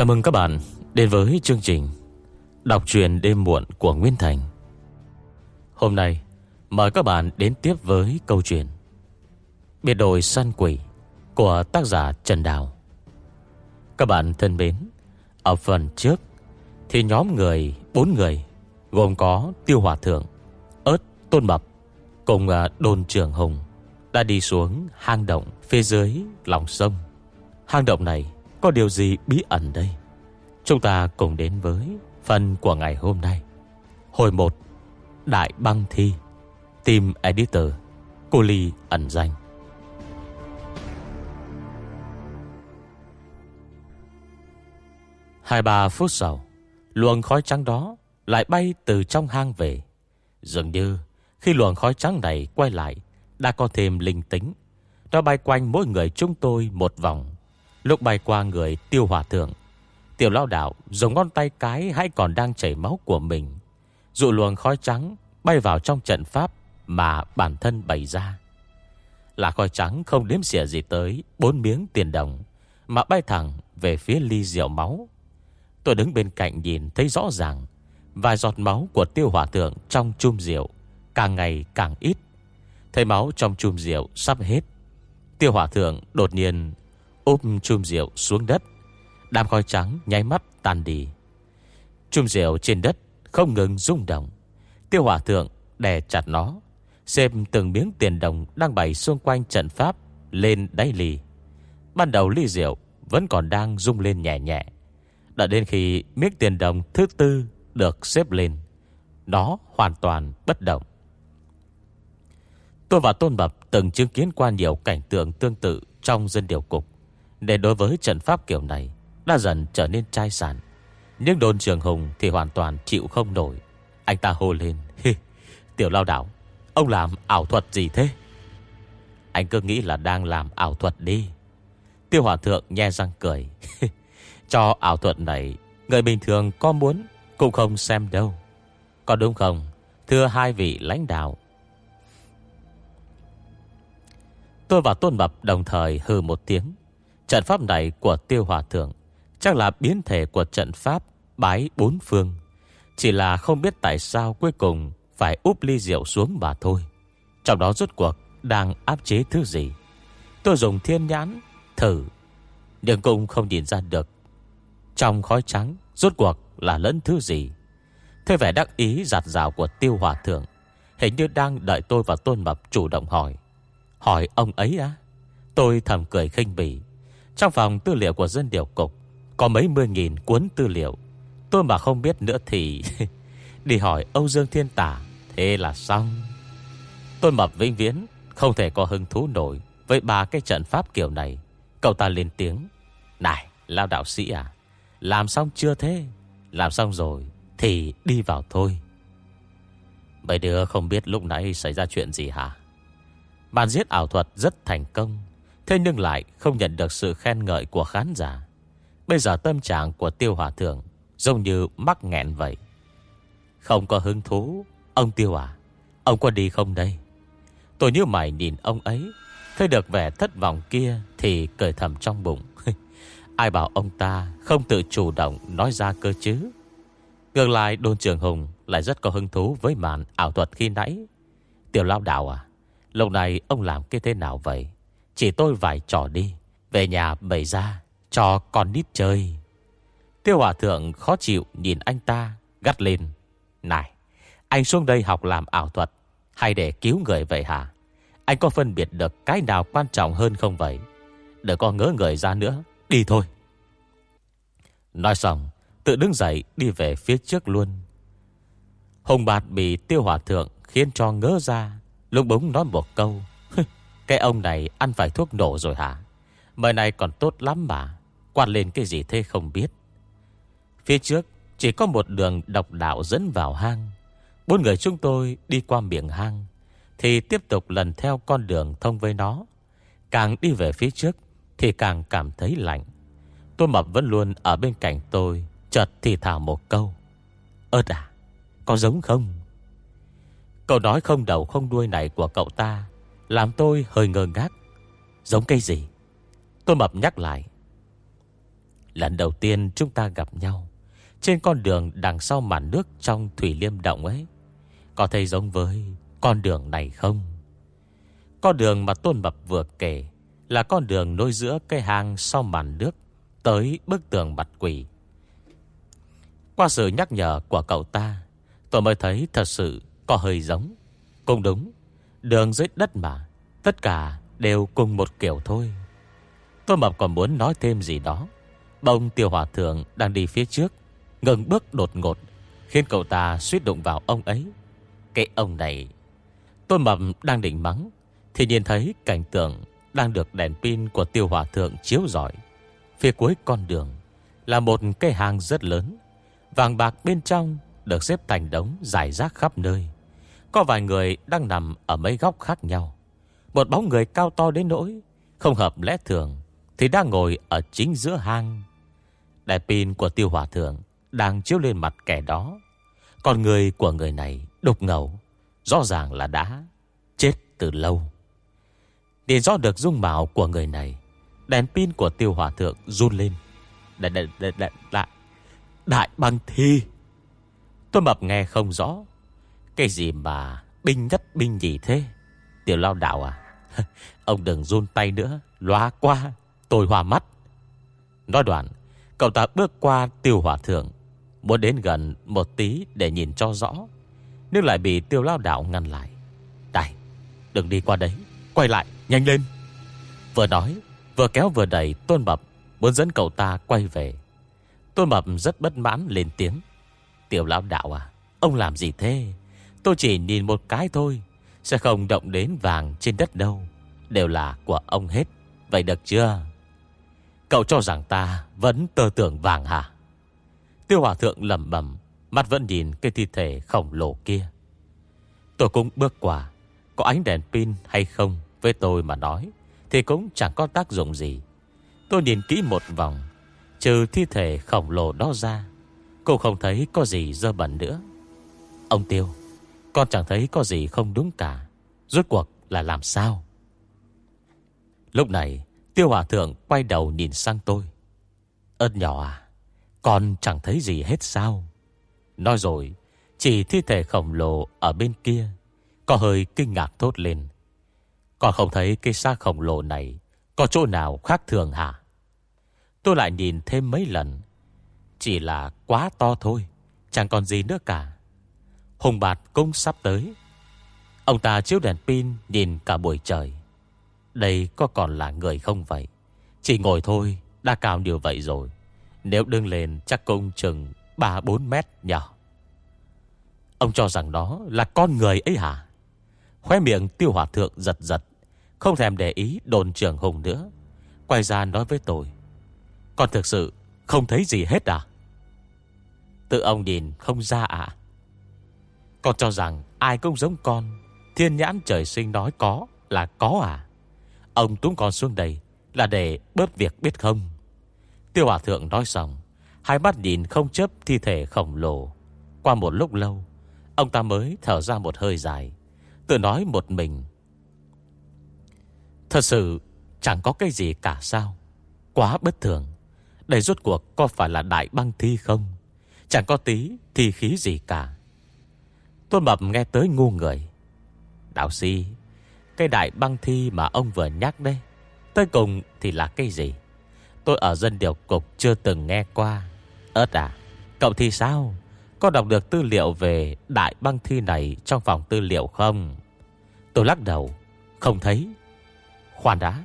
Chào mừng các bạn đến với chương trình Đọc truyền đêm muộn của Nguyên Thành. Hôm nay mời các bạn đến tiếp với câu chuyện Biệt đội săn quỷ của tác giả Trần Đào. Các bạn thân mến Ở phần trước thì nhóm người, bốn người Gồm có Tiêu Hòa Thượng ớt Tôn Mập Cùng à, Đồn Trường Hùng Đã đi xuống hang động phía dưới lòng sông. Hang động này có điều gì bí ẩn đây? Chúng ta cùng đến với Phần của ngày hôm nay. Hồi 1 Đại băng thi, Team Editor, Cô Ly ẩn danh. Hai ba phút sau, Luồng khói trắng đó Lại bay từ trong hang về. Dường như khi luồng khói trắng này quay lại, Đã có thêm linh tính. Nó bay quanh mỗi người chúng tôi một vòng. Lúc bay qua người tiêu hòa thượng, Tiểu lao đạo dùng ngón tay cái Hay còn đang chảy máu của mình. Dụ luồng khói trắng Bay vào trong trận pháp Mà bản thân bày ra. Là khói trắng không đếm xỉa gì tới Bốn miếng tiền đồng Mà bay thẳng về phía ly rượu máu. Tôi đứng bên cạnh nhìn thấy rõ ràng Vài giọt máu của tiêu hỏa thượng Trong chum rượu Càng ngày càng ít. Thấy máu trong chum rượu sắp hết, Tiêu hỏa thượng đột nhiên Úp chum rượu xuống đất. Đám khói trắng nháy mắt tan đi. Chum rượu trên đất Không ngừng rung động. Tiêu hỏa thượng đè chặt nó Xem từng miếng tiền đồng Đang bày xung quanh trận pháp Lên đáy ly. Ban đầu ly rượu Vẫn còn đang rung lên nhẹ nhẹ. Đã đến khi miếng tiền đồng thứ tư Được xếp lên, Nó hoàn toàn bất động. Tôi và Tôn Bập từng chứng kiến qua nhiều cảnh tượng tương tự trong dân điều cục. Để đối với trận pháp kiểu này đã dần trở nên trai sản. Nhưng đồn trường hùng thì hoàn toàn chịu không nổi. Anh ta hô lên. Tiểu lao đảo, ông làm ảo thuật gì thế? Anh cứ nghĩ là đang làm ảo thuật đi. Tiêu hòa thượng nhe răng cười. Cho ảo thuật này, người bình thường có muốn cũng không xem đâu. Có đúng không? Thưa hai vị lãnh đạo. Tôi và Tôn Mập đồng thời hừ một tiếng. Trận pháp này của Tiêu Hòa Thượng chắc là biến thể của trận pháp bái bốn phương. Chỉ là không biết tại sao cuối cùng phải úp ly rượu xuống mà thôi. Trong đó rốt cuộc đang áp chế thứ gì. Tôi dùng thiên nhãn thử, nhưng cũng không nhìn ra được. Trong khói trắng rốt cuộc là lẫn thứ gì. Thế vẻ đắc ý giặt rào của Tiêu Hòa Thượng hình như đang đợi tôi và Tôn Mập chủ động hỏi. Hỏi ông ấy á Tôi thầm cười khinh bỉ trong phòng tư liệu của dân điều cục, Có mấy mươi nghìn cuốn tư liệu. Tôi mà không biết nữa thì Đi hỏi Âu Dương Thiên Tả, Thế là xong. Tôi mập vĩnh viễn, Không thể có hứng thú nổi Với ba cái trận pháp kiểu này. Cậu ta lên tiếng, Này lao đạo sĩ à Làm xong chưa thế? Làm xong rồi, Thì đi vào thôi. Mấy đứa không biết lúc nãy xảy ra chuyện gì hả? Bàn giết ảo thuật rất thành công. Thế nhưng lại không nhận được sự khen ngợi của khán giả. Bây giờ tâm trạng của Tiêu Hòa Thượng Giống như mắc nghẹn vậy. Không có hứng thú, Ông Tiêu à Ông có đi không đây? Tôi như mày nhìn ông ấy, Thấy được vẻ thất vọng kia Thì cười thầm trong bụng. Ai bảo ông ta không tự chủ động Nói ra cơ chứ? Ngược lại đôn trường Hùng Lại rất có hứng thú với màn ảo thuật khi nãy. Tiểu lao đạo à lâu nay ông làm cái thế nào vậy? Chỉ tôi vài trò đi. Về nhà bày ra, Cho con nít chơi. Tiêu hòa thượng khó chịu nhìn anh ta, Gắt lên. Này, anh xuống đây học làm ảo thuật, Hay để cứu người vậy hả? Anh có phân biệt được cái nào quan trọng hơn không vậy? Đừng có ngỡ người ra nữa, Đi thôi. Nói xong, Tự đứng dậy đi về phía trước luôn. Hùng bạt bị tiêu hòa thượng Khiến cho ngỡ ra, Lúc bóng nói một câu. Cái ông này ăn phải thuốc nổ rồi hả? Mời này còn tốt lắm mà. Quan lên cái gì thế không biết. Phía trước, chỉ có một đường độc đạo dẫn vào hang. Bốn người chúng tôi đi qua miệng hang, Thì tiếp tục lần theo con đường thông với nó. Càng đi về phía trước, Thì càng cảm thấy lạnh. Tôi mập vẫn luôn ở bên cạnh tôi, Chợt thì thảo một câu. Ơt à Có giống không? Câu nói không đầu không đuôi này của cậu ta làm tôi hơi ngơ ngác. Giống cây gì? Tôi mập nhắc lại. Lần đầu tiên chúng ta gặp nhau, Trên con đường đằng sau màn nước Trong Thủy Liêm Động ấy, Có thấy giống với con đường này không? Con đường mà Tôn Mập vừa kể Là con đường nối giữa cây hang sau màn nước Tới bức tường mặt quỷ. Qua sự nhắc nhở của cậu ta, Tôi mới thấy thật sự có hơi giống. Cũng đúng Đường dưới đất mà, Tất cả đều cùng một kiểu thôi. Tôi Mập còn muốn nói thêm gì đó. Bông tiêu hòa thượng đang đi phía trước, Ngừng bước đột ngột, Khiến cậu ta suýt đụng vào ông ấy. Cái ông này. Tôi Mập đang định mắng, Thì nhìn thấy cảnh tượng Đang được đèn pin của tiêu hòa thượng chiếu rọi. Phía cuối con đường Là một cây hàng rất lớn, Vàng bạc bên trong Được xếp thành đống dài rác khắp nơi. Có vài người đang nằm ở mấy góc khác nhau. Một bóng người cao to đến nỗi Không hợp lẽ thường Thì đang ngồi ở chính giữa hang. Đèn pin của tiêu hòa thượng Đang chiếu lên mặt kẻ đó. Còn người của người này đục ngầu Rõ ràng là đã chết từ lâu. Để rõ được dung mạo của người này Đèn pin của tiêu hòa thượng run lên. Đại, đại, đại, đại, đại, đại băng thi. Tôi mập nghe không rõ cái gì mà binh nhất binh gì thế? Tiểu lao đạo à? Ông đừng run tay nữa Loa qua, tôi hòa mắt. Nói đoạn, Cậu ta bước qua tiêu hỏa thượng, Muốn đến gần một tí để nhìn cho rõ, Nhưng lại bị tiêu lao đạo ngăn lại. Này, Đừng đi qua đấy, Quay lại, nhanh lên. Vừa nói, Vừa kéo vừa đẩy Tôn Mập, Muốn dẫn cậu ta quay về. Tôn Mập rất bất mãn lên tiếng. Tiểu lão đạo à Ông làm gì thế? Tôi chỉ nhìn một cái thôi Sẽ không động đến vàng trên đất đâu. Đều là của ông hết Vậy được chưa? Cậu cho rằng ta vẫn tơ tưởng vàng hả? Tiêu hòa thượng lầm bẩm, Mắt vẫn nhìn cái thi thể khổng lồ kia. Tôi cũng bước qua Có ánh đèn pin hay không Với tôi mà nói Thì cũng chẳng có tác dụng gì. Tôi nhìn kỹ một vòng Trừ thi thể khổng lồ đó ra Cô không thấy có gì dơ bẩn nữa. Ông Tiêu con chẳng thấy có gì không đúng cả. Rốt cuộc là làm sao? Lúc này, Tiêu Hòa Thượng quay đầu nhìn sang tôi. Ơn nhỏ à Con chẳng thấy gì hết sao? Nói rồi, Chỉ thi thể khổng lồ ở bên kia, Có hơi kinh ngạc thốt lên. Con không thấy cái xác khổng lồ này Có chỗ nào khác thường hả? Tôi lại nhìn thêm mấy lần, Chỉ là quá to thôi, Chẳng còn gì nữa cả. Hùng bạt cũng sắp tới. Ông ta chiếu đèn pin Nhìn cả buổi trời. Đây có còn là người không vậy? Chỉ ngồi thôi, Đã cao điều vậy rồi. Nếu đứng lên chắc cũng chừng 3-4 mét nhỏ Ông cho rằng đó là con người ấy hả? Khóe miệng tiêu hỏa thượng giật giật, Không thèm để ý đồn trưởng Hùng nữa. Quay ra nói với tôi, Con thực sự không thấy gì hết à? Tự ông nhìn không ra à? Con cho rằng ai cũng giống con, Thiên nhãn trời sinh nói có là có à? Ông túng con xuống đây Là để bớt việc biết không? Tiêu hòa thượng nói xong, Hai mắt nhìn không chấp thi thể khổng lồ. Qua một lúc lâu, Ông ta mới thở ra một hơi dài, Tự nói một mình. Thật sự chẳng có cái gì cả sao? Quá bất thường. Đây rốt cuộc có phải là đại băng thi không? Chẳng có tí thi khí gì cả. Tôn Mập nghe tới ngu người. Đạo sĩ cây đại băng thi mà ông vừa nhắc đây Tới cùng thì là cây gì? Tôi ở dân điều cục chưa từng nghe qua. Ơt à Cậu thì sao? Có đọc được tư liệu về đại băng thi này Trong phòng tư liệu không? Tôi lắc đầu, Không thấy. Khoan đã,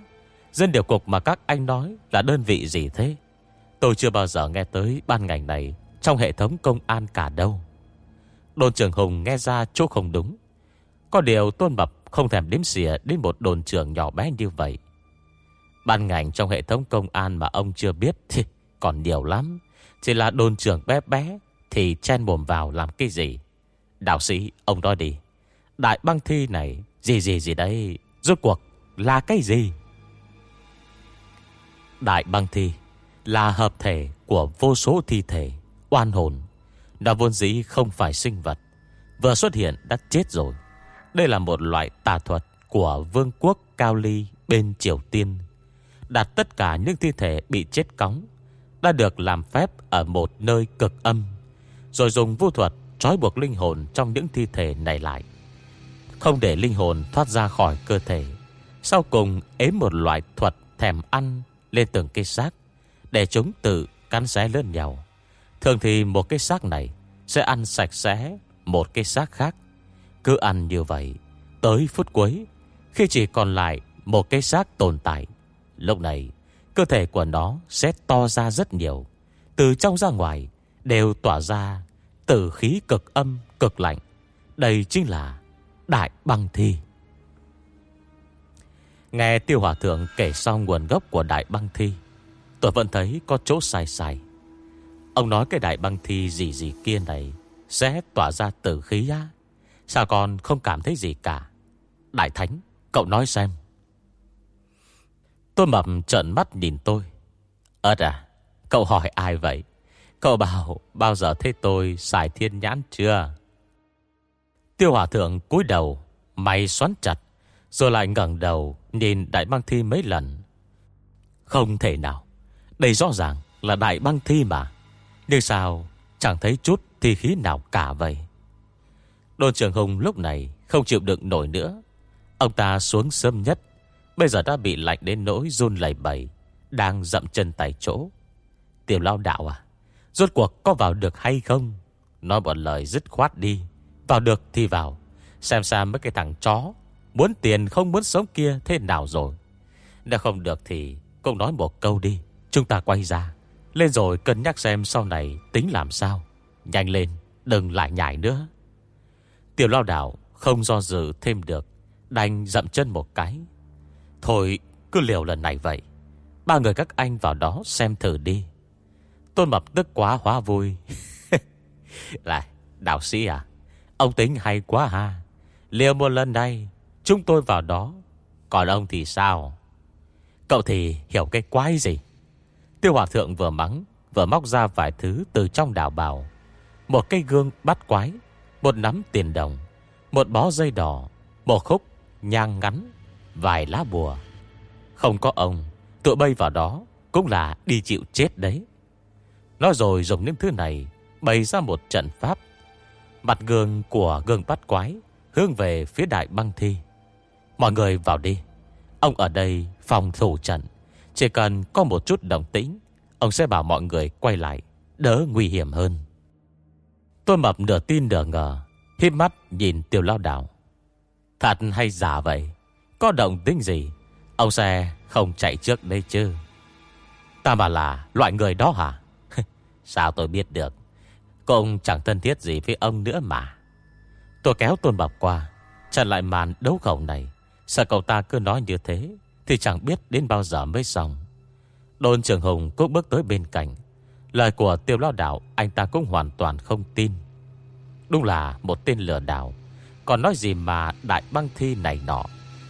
Dân điều cục mà các anh nói là đơn vị gì thế? Tôi chưa bao giờ nghe tới ban ngành này Trong hệ thống công an cả đâu. Đồn trưởng Hùng nghe ra chỗ không đúng. Có điều Tôn Mập không thèm đếm xỉa Đến một đồn trưởng nhỏ bé như vậy. Ban ngành trong hệ thống công an Mà ông chưa biết thì còn nhiều lắm. Chỉ là đồn trưởng bé bé Thì chen mồm vào làm cái gì? Đạo sĩ, ông nói đi. Đại băng thi này, Gì gì gì đấy, Rốt cuộc là cái gì? Đại băng thi Là hợp thể của vô số thi thể, Oan hồn nó vốn dĩ không phải sinh vật. Vừa xuất hiện đã chết rồi. Đây là một loại tà thuật Của vương quốc Cao Ly bên Triều Tiên. Đặt tất cả những thi thể bị chết cóng Đã được làm phép ở một nơi cực âm, Rồi dùng vô thuật Trói buộc linh hồn trong những thi thể này lại. Không để linh hồn thoát ra khỏi cơ thể, Sau cùng ếm một loại thuật thèm ăn Lên từng cây xác Để chúng tự cắn xé lên nhau. Thường thì một cái xác này Sẽ ăn sạch sẽ một cái xác khác. Cứ ăn như vậy, Tới phút cuối, Khi chỉ còn lại một cái xác tồn tại, Lúc này, Cơ thể của nó sẽ to ra rất nhiều. Từ trong ra ngoài Đều tỏa ra Tử khí cực âm, cực lạnh. Đây chính là Đại băng thi. Nghe tiêu hòa thượng kể xong nguồn gốc của đại băng thi, Tôi vẫn thấy có chỗ sai sai. Ông nói cái đại băng thi gì gì kia này Sẽ tỏa ra tử khí á. Sao con không cảm thấy gì cả? Đại Thánh, Cậu nói xem. Tôi mập trợn mắt nhìn tôi. Ơt à Cậu hỏi ai vậy? Cậu bảo bao giờ thấy tôi xài thiên nhãn chưa? Tiêu hỏa thượng cúi đầu, Mày xoắn chặt, Rồi lại ngẩng đầu Nhìn đại băng thi mấy lần. Không thể nào, Đây rõ ràng là đại băng thi mà. Nhưng sao chẳng thấy chút thi khí nào cả vậy? Đồn trưởng Hùng lúc này Không chịu đựng nổi nữa. Ông ta xuống sớm nhất, Bây giờ đã bị lạnh đến nỗi run lẩy bẩy, Đang dậm chân tại chỗ. Tiểu lao đạo à Rốt cuộc có vào được hay không? Nói một lời dứt khoát đi, Vào được thì vào. Xem xem mấy cái thằng chó, Muốn tiền không muốn sống kia thế nào rồi? Nếu không được thì Cũng nói một câu đi, Chúng ta quay ra. Lên rồi cân nhắc xem sau này tính làm sao. Nhanh lên, Đừng lại nhảy nữa. Tiểu lao đảo không do dự thêm được, Đành dậm chân một cái. Thôi, cứ liều lần này vậy. Ba người các anh vào đó xem thử đi. Tôn Mập tức quá hóa vui. Lại đạo sĩ à Ông tính hay quá ha. Liều một lần đây Chúng tôi vào đó. Còn ông thì sao? Cậu thì hiểu cái quái gì? Tiêu Hòa Thượng vừa mắng, Vừa móc ra vài thứ từ trong đảo bào. Một cây gương bắt quái, Một nắm tiền đồng, Một bó dây đỏ, Một khúc nhang ngắn, Vài lá bùa. Không có ông, Tụi bay vào đó Cũng là đi chịu chết đấy. Nói rồi dùng những thứ này Bày ra một trận pháp. Mặt gương của gương bắt quái Hướng về phía đại băng thi. Mọi người vào đi, Ông ở đây phòng thủ trận. Chỉ cần có một chút động tĩnh, Ông sẽ bảo mọi người quay lại, Đỡ nguy hiểm hơn. Tôi mập nửa tin nửa ngờ Hiếp mắt nhìn tiêu lao đảo. Thật hay giả vậy? Có động tính gì, Ông xe không chạy trước đây chứ? Ta mà là loại người đó hả? Sao tôi biết được? Cũng chẳng thân thiết gì với ông nữa mà. Tôi kéo Tôn Bọc qua, Chặn lại màn đấu khẩu này. Sợ cậu ta cứ nói như thế? Thì chẳng biết đến bao giờ mới xong. Đôn Trường Hùng cũng bước tới bên cạnh. Lời của tiêu lao đảo Anh ta cũng hoàn toàn không tin. Đúng là một tên lừa đảo. Còn nói gì mà đại băng thi này nọ,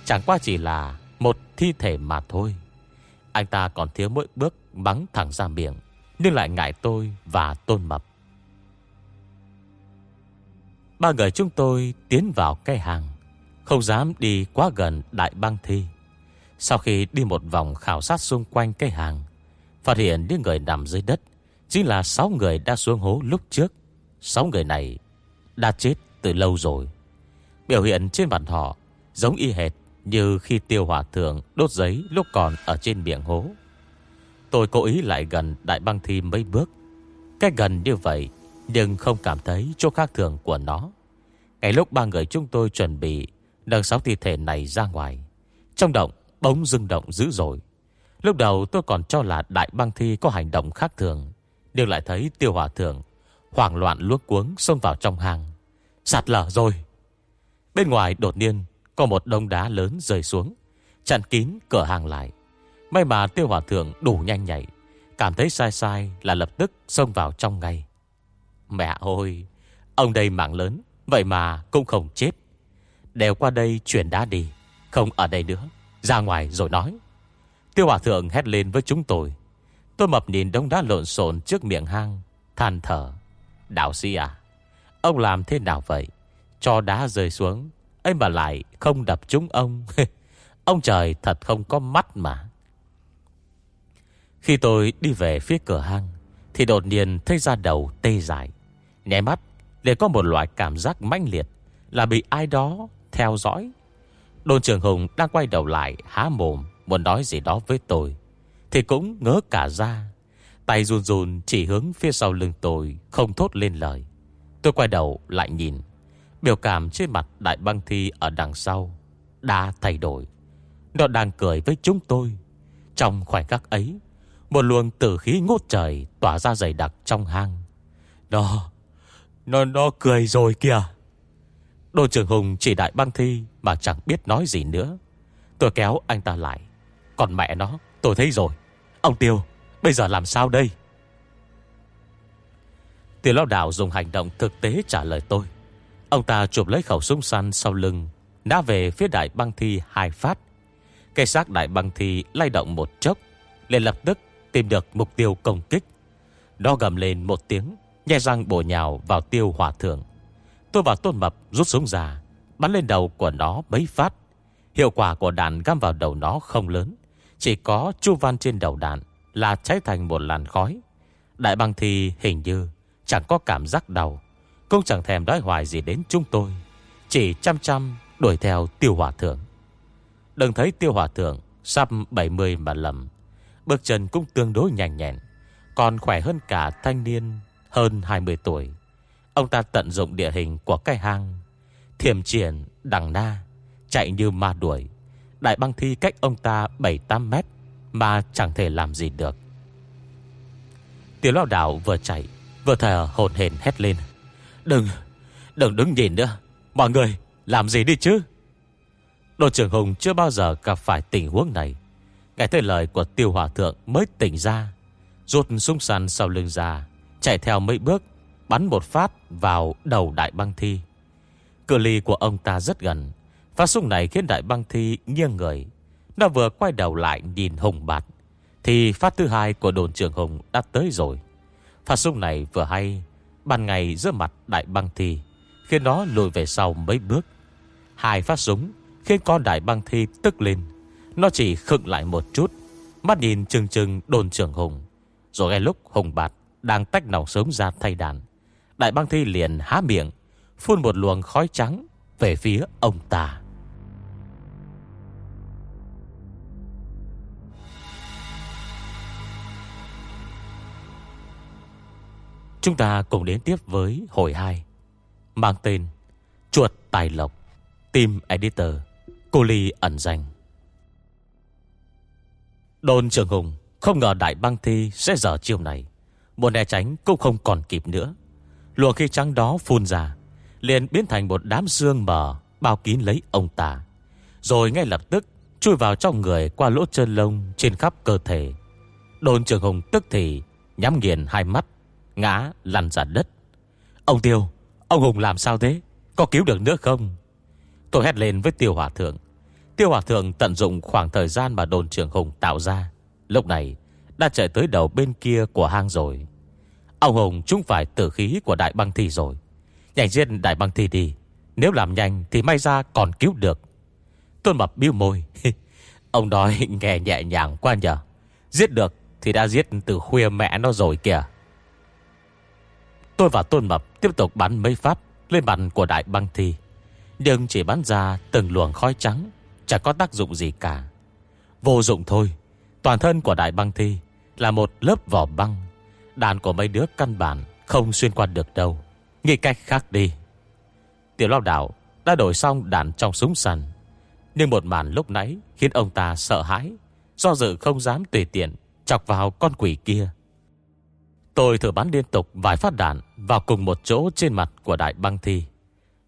Chẳng qua chỉ là Một thi thể mà thôi. Anh ta còn thiếu mỗi bước bắn thẳng ra miệng, Nhưng lại ngại tôi và tôn mập. Ba người chúng tôi tiến vào cái hàng, Không dám đi quá gần đại băng thi. Sau khi đi một vòng khảo sát xung quanh cây hàng, Phát hiện những người nằm dưới đất Chính là 6 người đã xuống hố lúc trước. 6 người này đã chết từ lâu rồi. Biểu hiện trên mặt họ Giống y hệt như khi tiêu hỏa thượng Đốt giấy lúc còn ở trên miệng hố. Tôi cố ý lại gần Đại băng thi mấy bước. Cách gần như vậy, Nhưng không cảm thấy chỗ khác thường của nó. Ngay lúc ba người chúng tôi chuẩn bị Nâng sáu thi thể này ra ngoài, Trong động bỗng rung động dữ dội. Lúc đầu tôi còn cho là đại băng thi có hành động khác thường, Nhưng lại thấy tiêu hỏa thượng Hoảng loạn luốc cuống xông vào trong hang. Sạt lở rồi. Bên ngoài đột nhiên Có một đông đá lớn rơi xuống, Chặn kín cửa hàng lại. May mà tiêu hỏa thượng đủ nhanh nhảy Cảm thấy sai sai là lập tức xông vào trong ngay. Mẹ ơi, Ông đây mạng lớn, Vậy mà cũng không chết. Đèo qua đây chuyển đá đi, Không ở đây nữa. Ra ngoài rồi nói. Tiêu Hòa thượng hét lên với chúng tôi. Tôi mập nhìn đống đá lộn xộn trước miệng hang, Than thở. Đạo sĩ à Ông làm thế nào vậy? Cho đá rơi xuống, ấy mà lại không đập trúng ông. Ông trời thật không có mắt mà. Khi tôi đi về phía cửa hang, Thì đột nhiên thấy ra đầu tê dại. Nhé mắt để có một loại cảm giác mãnh liệt Là bị ai đó theo dõi đôn trưởng Hùng đang quay đầu lại, Há mồm, muốn nói gì đó với tôi. Thì cũng ngớ cả ra. Tay run run chỉ hướng phía sau lưng tôi, Không thốt lên lời. Tôi quay đầu lại nhìn. Biểu cảm trên mặt đại băng thi ở đằng sau Đã thay đổi. Nó đang cười với chúng tôi. Trong khoảnh khắc ấy, Một luồng tử khí ngút trời Tỏa ra dày đặc trong hang. Nó Nó nó cười rồi kìa. Đô trưởng Hùng chỉ đại băng thi mà chẳng biết nói gì nữa. Tôi kéo anh ta lại. Còn mẹ nó, tôi thấy rồi. Ông Tiêu, bây giờ làm sao đây? Tiêu lao đảo dùng hành động thực tế trả lời tôi. Ông ta chụp lấy khẩu súng săn sau lưng, Đã về phía đại băng thi hai phát. Cây xác đại băng thi lay động một chốc, liền lập tức tìm được mục tiêu công kích. Đó gầm lên một tiếng Nhẹ răng bổ nhào vào tiêu hỏa thượng. Tôi và Tôn Mập rút súng ra Bắn lên đầu của nó mấy phát. Hiệu quả của đạn găm vào đầu nó không lớn, Chỉ có chu văn trên đầu đạn Là cháy thành một làn khói. Đại băng thì hình như Chẳng có cảm giác đau, Cũng chẳng thèm đói hoài gì đến chúng tôi, Chỉ chăm chăm đuổi theo tiêu hỏa thượng. Đừng thấy tiêu hỏa thượng Sắp 70 mà lầm, Bước chân cũng tương đối nhanh nhẹn, Còn khỏe hơn cả thanh niên Hơn 20 tuổi. Ông ta tận dụng địa hình của cái hang Thiểm triển đằng na Chạy như ma đuổi. Đại băng thi cách ông ta 7-8 mét Mà chẳng thể làm gì được. Tiểu lao đảo vừa chạy Vừa thở hồn hển hét lên. Đừng, đừng đứng nhìn nữa Mọi người làm gì đi chứ? Đội trưởng Hùng chưa bao giờ gặp phải tình huống này. Nghe tới lời của tiêu hòa thượng mới tỉnh ra Rút súng săn sau lưng ra Chạy theo mấy bước Bắn một phát vào đầu đại băng thi. Cự ly của ông ta rất gần. Phát súng này khiến đại băng thi nghiêng người. Nó vừa quay đầu lại nhìn Hùng bạt, Thì phát thứ hai của đồn trưởng Hùng đã tới rồi. Phát súng này vừa hay, Ban ngày giữa mặt đại băng thi, Khiến nó lùi về sau mấy bước. Hai phát súng Khiến con đại băng thi tức lên. Nó chỉ khựng lại một chút, Mắt nhìn chừng chừng đồn trưởng Hùng. Rồi ngay lúc Hùng bạt Đang tách nòng sớm ra thay đàn, Đại băng thi liền há miệng Phun một luồng khói trắng Về phía ông ta. Chúng ta cùng đến tiếp với hồi 2 Mang tên Chuột Tài Lộc, Team Editor Cô Ly ẩn danh. Đồn Trường Hùng Không ngờ Đại Băng Thi sẽ dở chiều này. Một né tránh cũng không còn kịp nữa. Luồng khi trắng đó phun ra liền biến thành một đám xương mờ, Bao kín lấy ông ta. Rồi ngay lập tức, Chui vào trong người qua lỗ chân lông Trên khắp cơ thể. Đồn Trường Hùng tức thì, Nhắm nghiền hai mắt, Ngã lăn ra đất. Ông Tiêu, Ông Hùng làm sao thế? Có cứu được nữa không? Tôi hét lên với Tiêu Hòa Thượng. Tiêu Hòa Thượng tận dụng khoảng thời gian mà đồn trưởng Hùng tạo ra. Lúc này, Đã chạy tới đầu bên kia của hang rồi. Ông Hùng chúng phải tử khí của đại băng thi rồi. Nhanh giết đại băng thi đi. Nếu làm nhanh thì may ra còn cứu được. Tôn Mập biêu môi. Ông nói nghe nhẹ nhàng quá nhờ. Giết được thì đã giết từ khuya mẹ nó rồi kìa. Tôi và Tôn Mập tiếp tục bắn mấy pháp Lên mặt của đại băng thi Nhưng chỉ bắn ra từng luồng khói trắng, Chẳng có tác dụng gì cả. Vô dụng thôi. Toàn thân của đại băng thi Là một lớp vỏ băng. Đàn của mấy đứa căn bản Không xuyên qua được đâu. Nghĩ cách khác đi. Tiểu lao đảo đã đổi xong đạn trong súng sần Nhưng một màn lúc nãy Khiến ông ta sợ hãi, Do dự không dám tùy tiện Chọc vào con quỷ kia. Tôi thử bắn liên tục vài phát đạn Vào cùng một chỗ trên mặt của đại băng thi.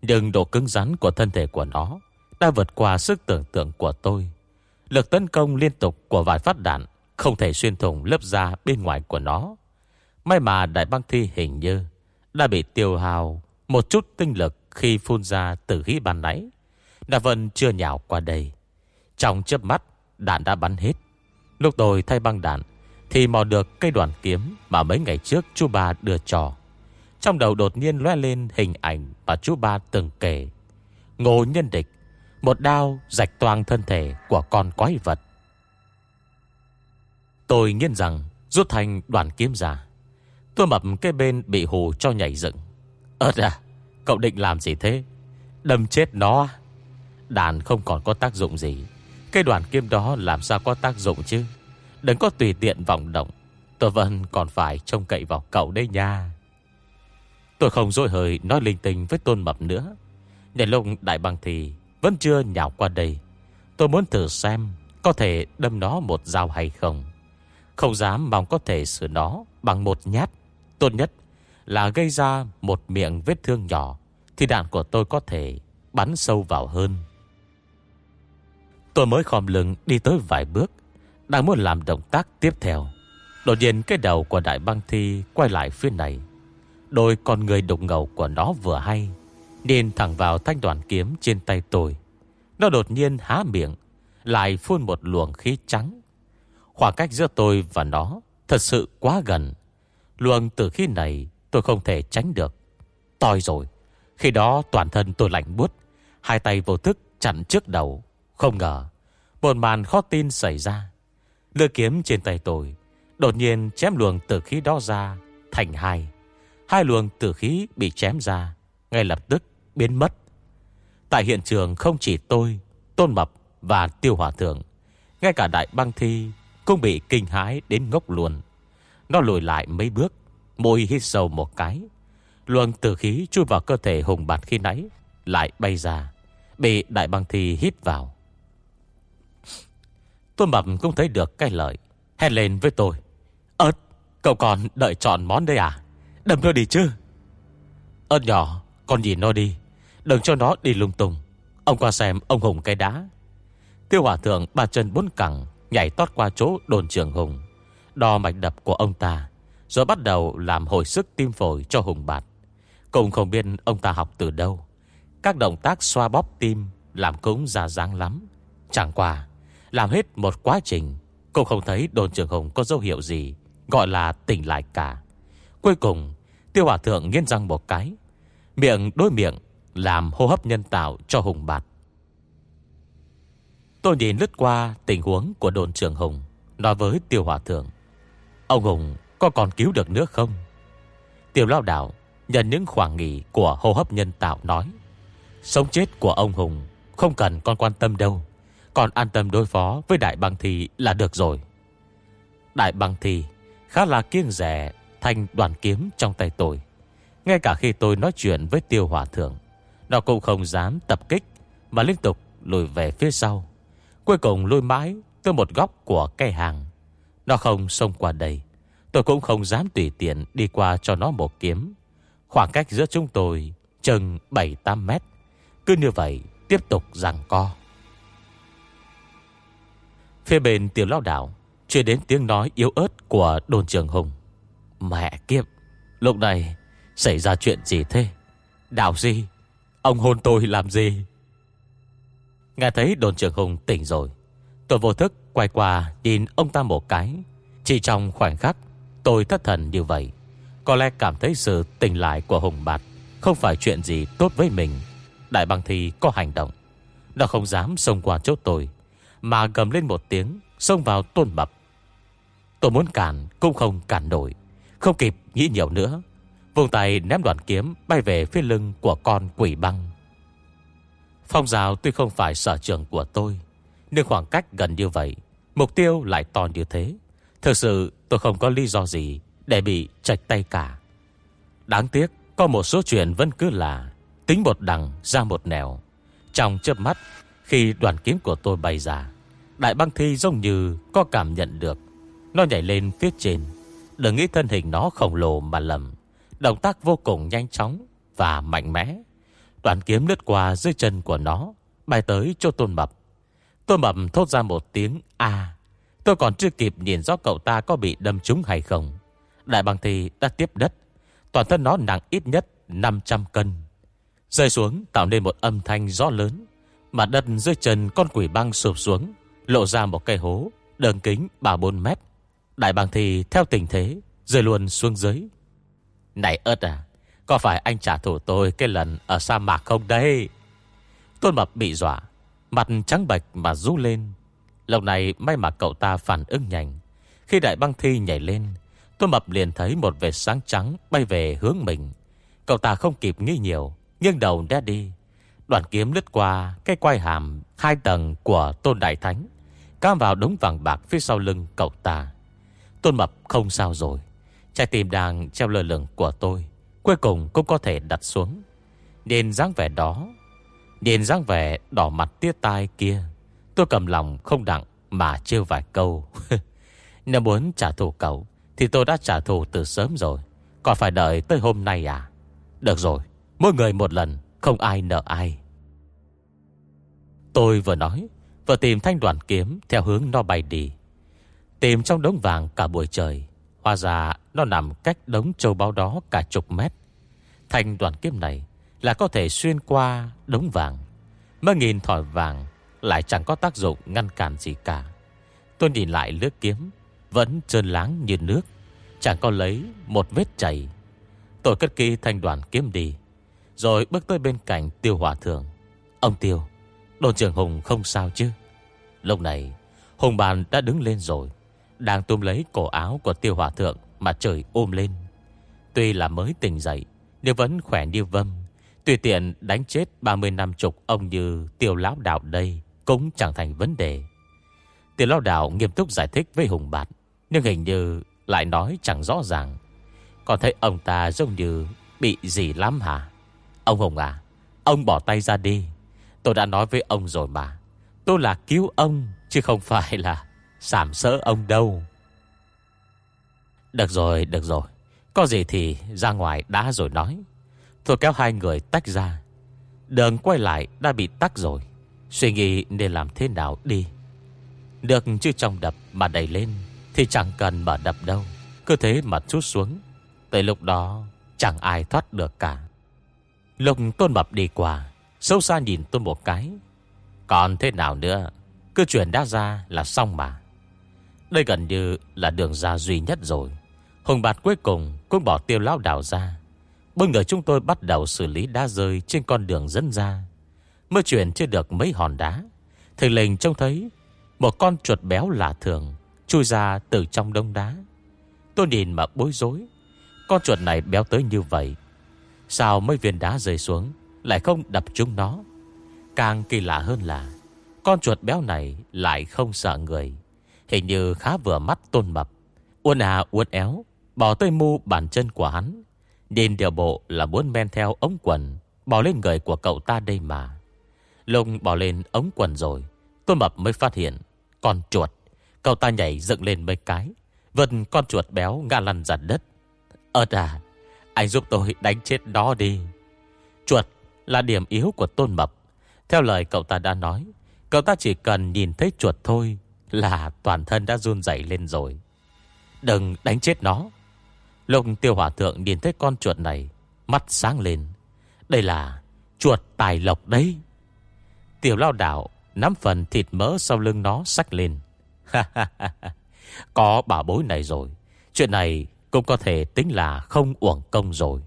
Nhưng độ cứng rắn của thân thể của nó Đã vượt qua sức tưởng tượng của tôi. Lực tấn công liên tục của vài phát đạn Không thể xuyên thủng lớp da bên ngoài của nó. May mà đại băng thi hình như đã bị tiêu hào Một chút tinh lực khi phun ra từ khí bàn nãy. Đà Vân chưa nhào qua đây. Trong chớp mắt, Đạn đã bắn hết. Lúc tôi thay băng đạn, thì mò được cây đoàn kiếm Mà mấy ngày trước chú ba đưa cho. Trong đầu đột nhiên lóe lên hình ảnh Mà chú ba từng kể. Ngô nhân địch, Một đao rạch toang thân thể của con quái vật. Tôi nghiên rằng Rút thành đoàn kiếm ra. Tôi mập cái bên bị hù cho nhảy dựng. Ơt à Cậu định làm gì thế? Đâm chết nó. Đàn không còn có tác dụng gì. Cây đoàn kiếm đó làm sao có tác dụng chứ? Đừng có tùy tiện vọng động. Tôi vẫn còn phải trông cậy vào cậu đây nha. Tôi không dối hơi nói linh tinh với tôn mập nữa. Nhảy lông đại băng thì Vẫn chưa nhào qua đây. Tôi muốn thử xem Có thể đâm nó một dao hay không. Không dám mong có thể sửa nó Bằng một nhát. Tốt nhất là gây ra một miệng vết thương nhỏ, Thì đạn của tôi có thể Bắn sâu vào hơn. Tôi mới khom lưng đi tới vài bước, Đang muốn làm động tác tiếp theo. Đột nhiên cái đầu của đại băng thi Quay lại phía này. Đôi con người đục ngầu của nó vừa hay Nên thẳng vào thanh đoàn kiếm trên tay tôi. Nó đột nhiên há miệng, Lại phun một luồng khí trắng. Khoảng cách giữa tôi và nó Thật sự quá gần. Luồng từ khí này tôi không thể tránh được. Toi rồi. Khi đó toàn thân tôi lạnh buốt, Hai tay vô thức chặn trước đầu. Không ngờ, Một màn khó tin xảy ra. Lưỡi kiếm trên tay tôi Đột nhiên chém luồng tử khí đó ra Thành hai. Hai luồng tử khí bị chém ra, Ngay lập tức biến mất. Tại hiện trường không chỉ tôi, Tôn Mập và Tiêu Hòa Thượng, Ngay cả đại băng thi Cũng bị kinh hãi đến ngốc luôn. Nó lùi lại mấy bước, Môi hít sâu một cái. Luồng tử khí chui vào cơ thể hùng bạt khi nãy, Lại bay ra, Bị đại băng thi hít vào. Tôn Mập cũng thấy được cái lợi, Hét lên với tôi. Ơt Cậu còn đợi chọn món đây à? Đâm nó đi chứ. Ơt nhỏ, Con nhìn nó đi, Đừng cho nó đi lung tung. Ông qua xem ông Hùng cái đá Tiêu hỏa thượng ba chân bốn cẳng Nhảy tót qua chỗ đồn trường Hùng. Đo mạch đập của ông ta, Rồi bắt đầu làm hồi sức tim phổi cho Hùng bạt. Cũng không biết ông ta học từ đâu. Các động tác xoa bóp tim Làm cũng già dáng lắm. Chẳng qua, Làm hết một quá trình, Cũng không thấy đồn trưởng Hùng có dấu hiệu gì Gọi là tỉnh lại cả. Cuối cùng, Tiêu hỏa thượng nghiến răng một cái, Miệng đối miệng Làm hô hấp nhân tạo cho Hùng bạt. Tôi nhìn lướt qua tình huống của đồn trưởng Hùng, Nói với tiêu hỏa thượng. Ông Hùng có còn cứu được nữa không? Tiêu lao đảo Nhận những khoảng nghỉ của hô hấp nhân tạo nói. Sống chết của ông Hùng Không cần con quan tâm đâu, Còn an tâm đối phó với đại băng thi là được rồi. Đại băng thi Khá là kiêng rẻ Thành đoàn kiếm trong tay tôi. Ngay cả khi tôi nói chuyện với tiêu hòa thượng, Nó cũng không dám tập kích, Mà liên tục lùi về phía sau. Cuối cùng lùi mãi Tới một góc của cây hàng. Nó không xông qua đây. Tôi cũng không dám tùy tiện đi qua cho nó một kiếm. Khoảng cách giữa chúng tôi Chừng 7-8 mét. Cứ như vậy, tiếp tục rằng co. Phía bên tiểu lao đảo Chuyển đến tiếng nói yếu ớt của đồn trường Hùng. Mẹ kiếp, Lúc này xảy ra chuyện gì thế? Đảo gì? Ông hôn tôi làm gì? Nghe thấy đồn trường Hùng tỉnh rồi Tôi vô thức quay qua Nhìn ông ta một cái. Chỉ trong khoảnh khắc, tôi thất thần như vậy. Có lẽ cảm thấy sự tỉnh lại của Hùng Bạt Không phải chuyện gì tốt với mình. Đại băng thi có hành động. Nó không dám xông qua chỗ tôi, Mà gầm lên một tiếng, Xông vào tôn mập. Tôi muốn cản cũng không cản nổi, Không kịp nghĩ nhiều nữa. Vùng tay ném đoàn kiếm bay về phía lưng của con quỷ băng. Phong rào tuy không phải sở trường của tôi nhưng khoảng cách gần như vậy, Mục tiêu lại to như thế. Thực sự, tôi không có lý do gì Để bị chạch tay cả. Đáng tiếc, Có một số chuyện vẫn cứ là Tính một đằng ra một nẻo. Trong chớp mắt, Khi đoàn kiếm của tôi bay ra, Đại băng thi giống như có cảm nhận được. Nó nhảy lên phía trên. Đừng nghĩ thân hình nó khổng lồ mà lầm. Động tác vô cùng nhanh chóng Và mạnh mẽ. Đoàn kiếm lướt qua dưới chân của nó, Bay tới cho tôn mập. Tôi mầm thốt ra một tiếng A Tôi còn chưa kịp nhìn rõ cậu ta có bị đâm trúng hay không. Đại bằng thi đã tiếp đất. Toàn thân nó nặng ít nhất 500 cân. Rơi xuống tạo nên một âm thanh rõ lớn. Mặt đất dưới chân con quỷ băng sụp xuống, Lộ ra một cây hố, Đường kính 3-4 mét. Đại bằng thi theo tình thế, Rơi luôn xuống dưới. Này ớt à Có phải anh trả thù tôi cái lần ở sa mạc không đây? Tôn mập bị dọa. Mặt trắng bạch mà rú lên. Lâu này may mà cậu ta phản ứng nhanh. Khi đại băng thi nhảy lên, Tôi mập liền thấy một vệt sáng trắng Bay về hướng mình. Cậu ta không kịp nghĩ nhiều, Nghiêng đầu đe đi. Đoàn kiếm lướt qua cái quai hàm Hai tầng của Tôn Đại Thánh Cam vào đống vàng bạc phía sau lưng cậu ta. Tôn Mập không sao rồi. Trái tim đang treo lơ lửng của tôi, Cuối cùng cũng có thể đặt xuống. Nên dáng vẻ đó Nhìn dáng vẻ đỏ mặt tia tai kia. Tôi cầm lòng không đặng Mà trêu vài câu. Nếu muốn trả thù cậu, Thì tôi đã trả thù từ sớm rồi. Còn phải đợi tới hôm nay à? Được rồi, Mỗi người một lần, Không ai nợ ai. Tôi vừa nói, Vừa tìm thanh đoàn kiếm Theo hướng nó bay đi. Tìm trong đống vàng cả buổi trời, Hóa ra nó nằm cách đống châu báu đó cả chục mét. Thanh đoàn kiếm này là có thể xuyên qua đống vàng. Mới nghìn thỏi vàng Lại chẳng có tác dụng ngăn cản gì cả. Tôi nhìn lại lưỡi kiếm, Vẫn trơn láng như nước, Chẳng có lấy một vết chảy Tôi cất kỹ thanh đoàn kiếm đi, Rồi bước tới bên cạnh tiêu hòa thượng. Ông tiêu, Đồn trưởng Hùng không sao chứ? Lúc này, Hùng bàn đã đứng lên rồi, Đang túm lấy cổ áo của tiêu hòa thượng Mà trời ôm lên. Tuy là mới tỉnh dậy, Nhưng vẫn khỏe như vâm. Tùy tiện đánh chết 30 năm chục Ông như tiêu lão đạo đây Cũng chẳng thành vấn đề. Tiêu lão đạo nghiêm túc giải thích với Hùng Bạt Nhưng hình như lại nói chẳng rõ ràng. Còn thấy ông ta giống như Bị gì lắm hả? Ông Hùng à Ông bỏ tay ra đi. Tôi đã nói với ông rồi mà. Tôi là cứu ông Chứ không phải là Sảm sỡ ông đâu. Được rồi, được rồi. Có gì thì ra ngoài đã rồi nói. Tôi kéo hai người tách ra. Đường quay lại đã bị tắc rồi. Suy nghĩ nên làm thế nào đi? Được chứ trong đập mà đẩy lên, Thì chẳng cần mở đập đâu. Cứ thế mà chút xuống, Tới lúc đó chẳng ai thoát được cả. Lục tôn mập đi qua, Sâu xa nhìn tôi một cái. Còn thế nào nữa? Cứ chuyển đá ra là xong mà. Đây gần như là đường ra duy nhất rồi. Hùng bạt cuối cùng Cũng bỏ tiêu lão đảo ra. Bốn người chúng tôi bắt đầu xử lý đá rơi Trên con đường dẫn ra. Mới chuyển chưa được mấy hòn đá, Thầy lệnh trông thấy Một con chuột béo lạ thường Chui ra từ trong đông đá. Tôi nhìn mà bối rối, Con chuột này béo tới như vậy, Sao mấy viên đá rơi xuống lại không đập trúng nó? Càng kỳ lạ hơn là Con chuột béo này lại không sợ người, Hình như khá vừa mắt tôn mập Uôn à uốn éo Bỏ tới mu bàn chân của hắn. Nên điều bộ là muốn men theo ống quần Bỏ lên người của cậu ta đây mà Lùng bỏ lên ống quần rồi Tôn mập mới phát hiện Con chuột Cậu ta nhảy dựng lên mấy cái Vượt con chuột béo ngã lăn giặt đất Ơt à Anh giúp tôi đánh chết nó đi Chuột là điểm yếu của Tôn Mập. Theo lời cậu ta đã nói, cậu ta chỉ cần nhìn thấy chuột thôi là toàn thân đã run dậy lên rồi. Đừng đánh chết nó. Lục tiêu hỏa thượng nhìn thấy con chuột này, mắt sáng lên. Đây là chuột tài lộc đấy. Tiểu lao đảo nắm phần thịt mỡ sau lưng nó sắc lên. Có bà bối này rồi. Chuyện này cũng có thể tính là không uổng công rồi.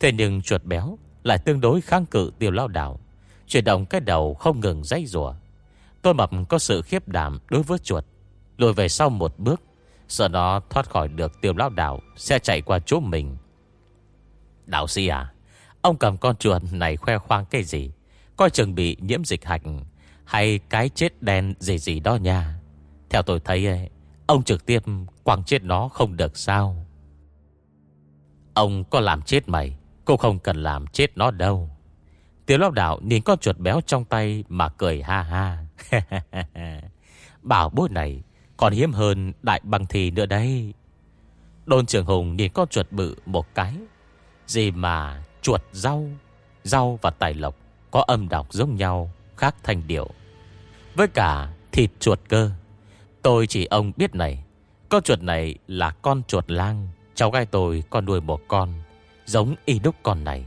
Thế nhưng chuột béo lại tương đối kháng cự tiêu lao đảo Chuyển động cái đầu không ngừng dây rùa Tôi mập có sự khiếp đảm đối với chuột Lùi về sau một bước Sợ nó thoát khỏi được tiêu lao đảo Sẽ chạy qua chỗ mình. Đạo sĩ à Ông cầm con chuột này khoe khoang cái gì? Coi chừng bị nhiễm dịch hạch Hay cái chết đen gì gì đó nha. Theo tôi thấy ấy, Ông trực tiếp quăng chết nó không được sao? Ông có làm chết mày Cô không cần làm chết nó đâu. Tiểu lao đạo nhìn con chuột béo trong tay Mà cười ha ha. Bảo bối này còn hiếm hơn đại băng thì nữa đây Đôn trưởng hùng nhìn con chuột bự một cái. Gì mà chuột rau Rau và tài lộc Có âm đọc giống nhau, Khác thành điệu. Với cả thịt chuột cơ. Tôi chỉ ông biết này, Con chuột này là con chuột lang. Cháu gái tôi con nuôi một con, Giống y đúc con này.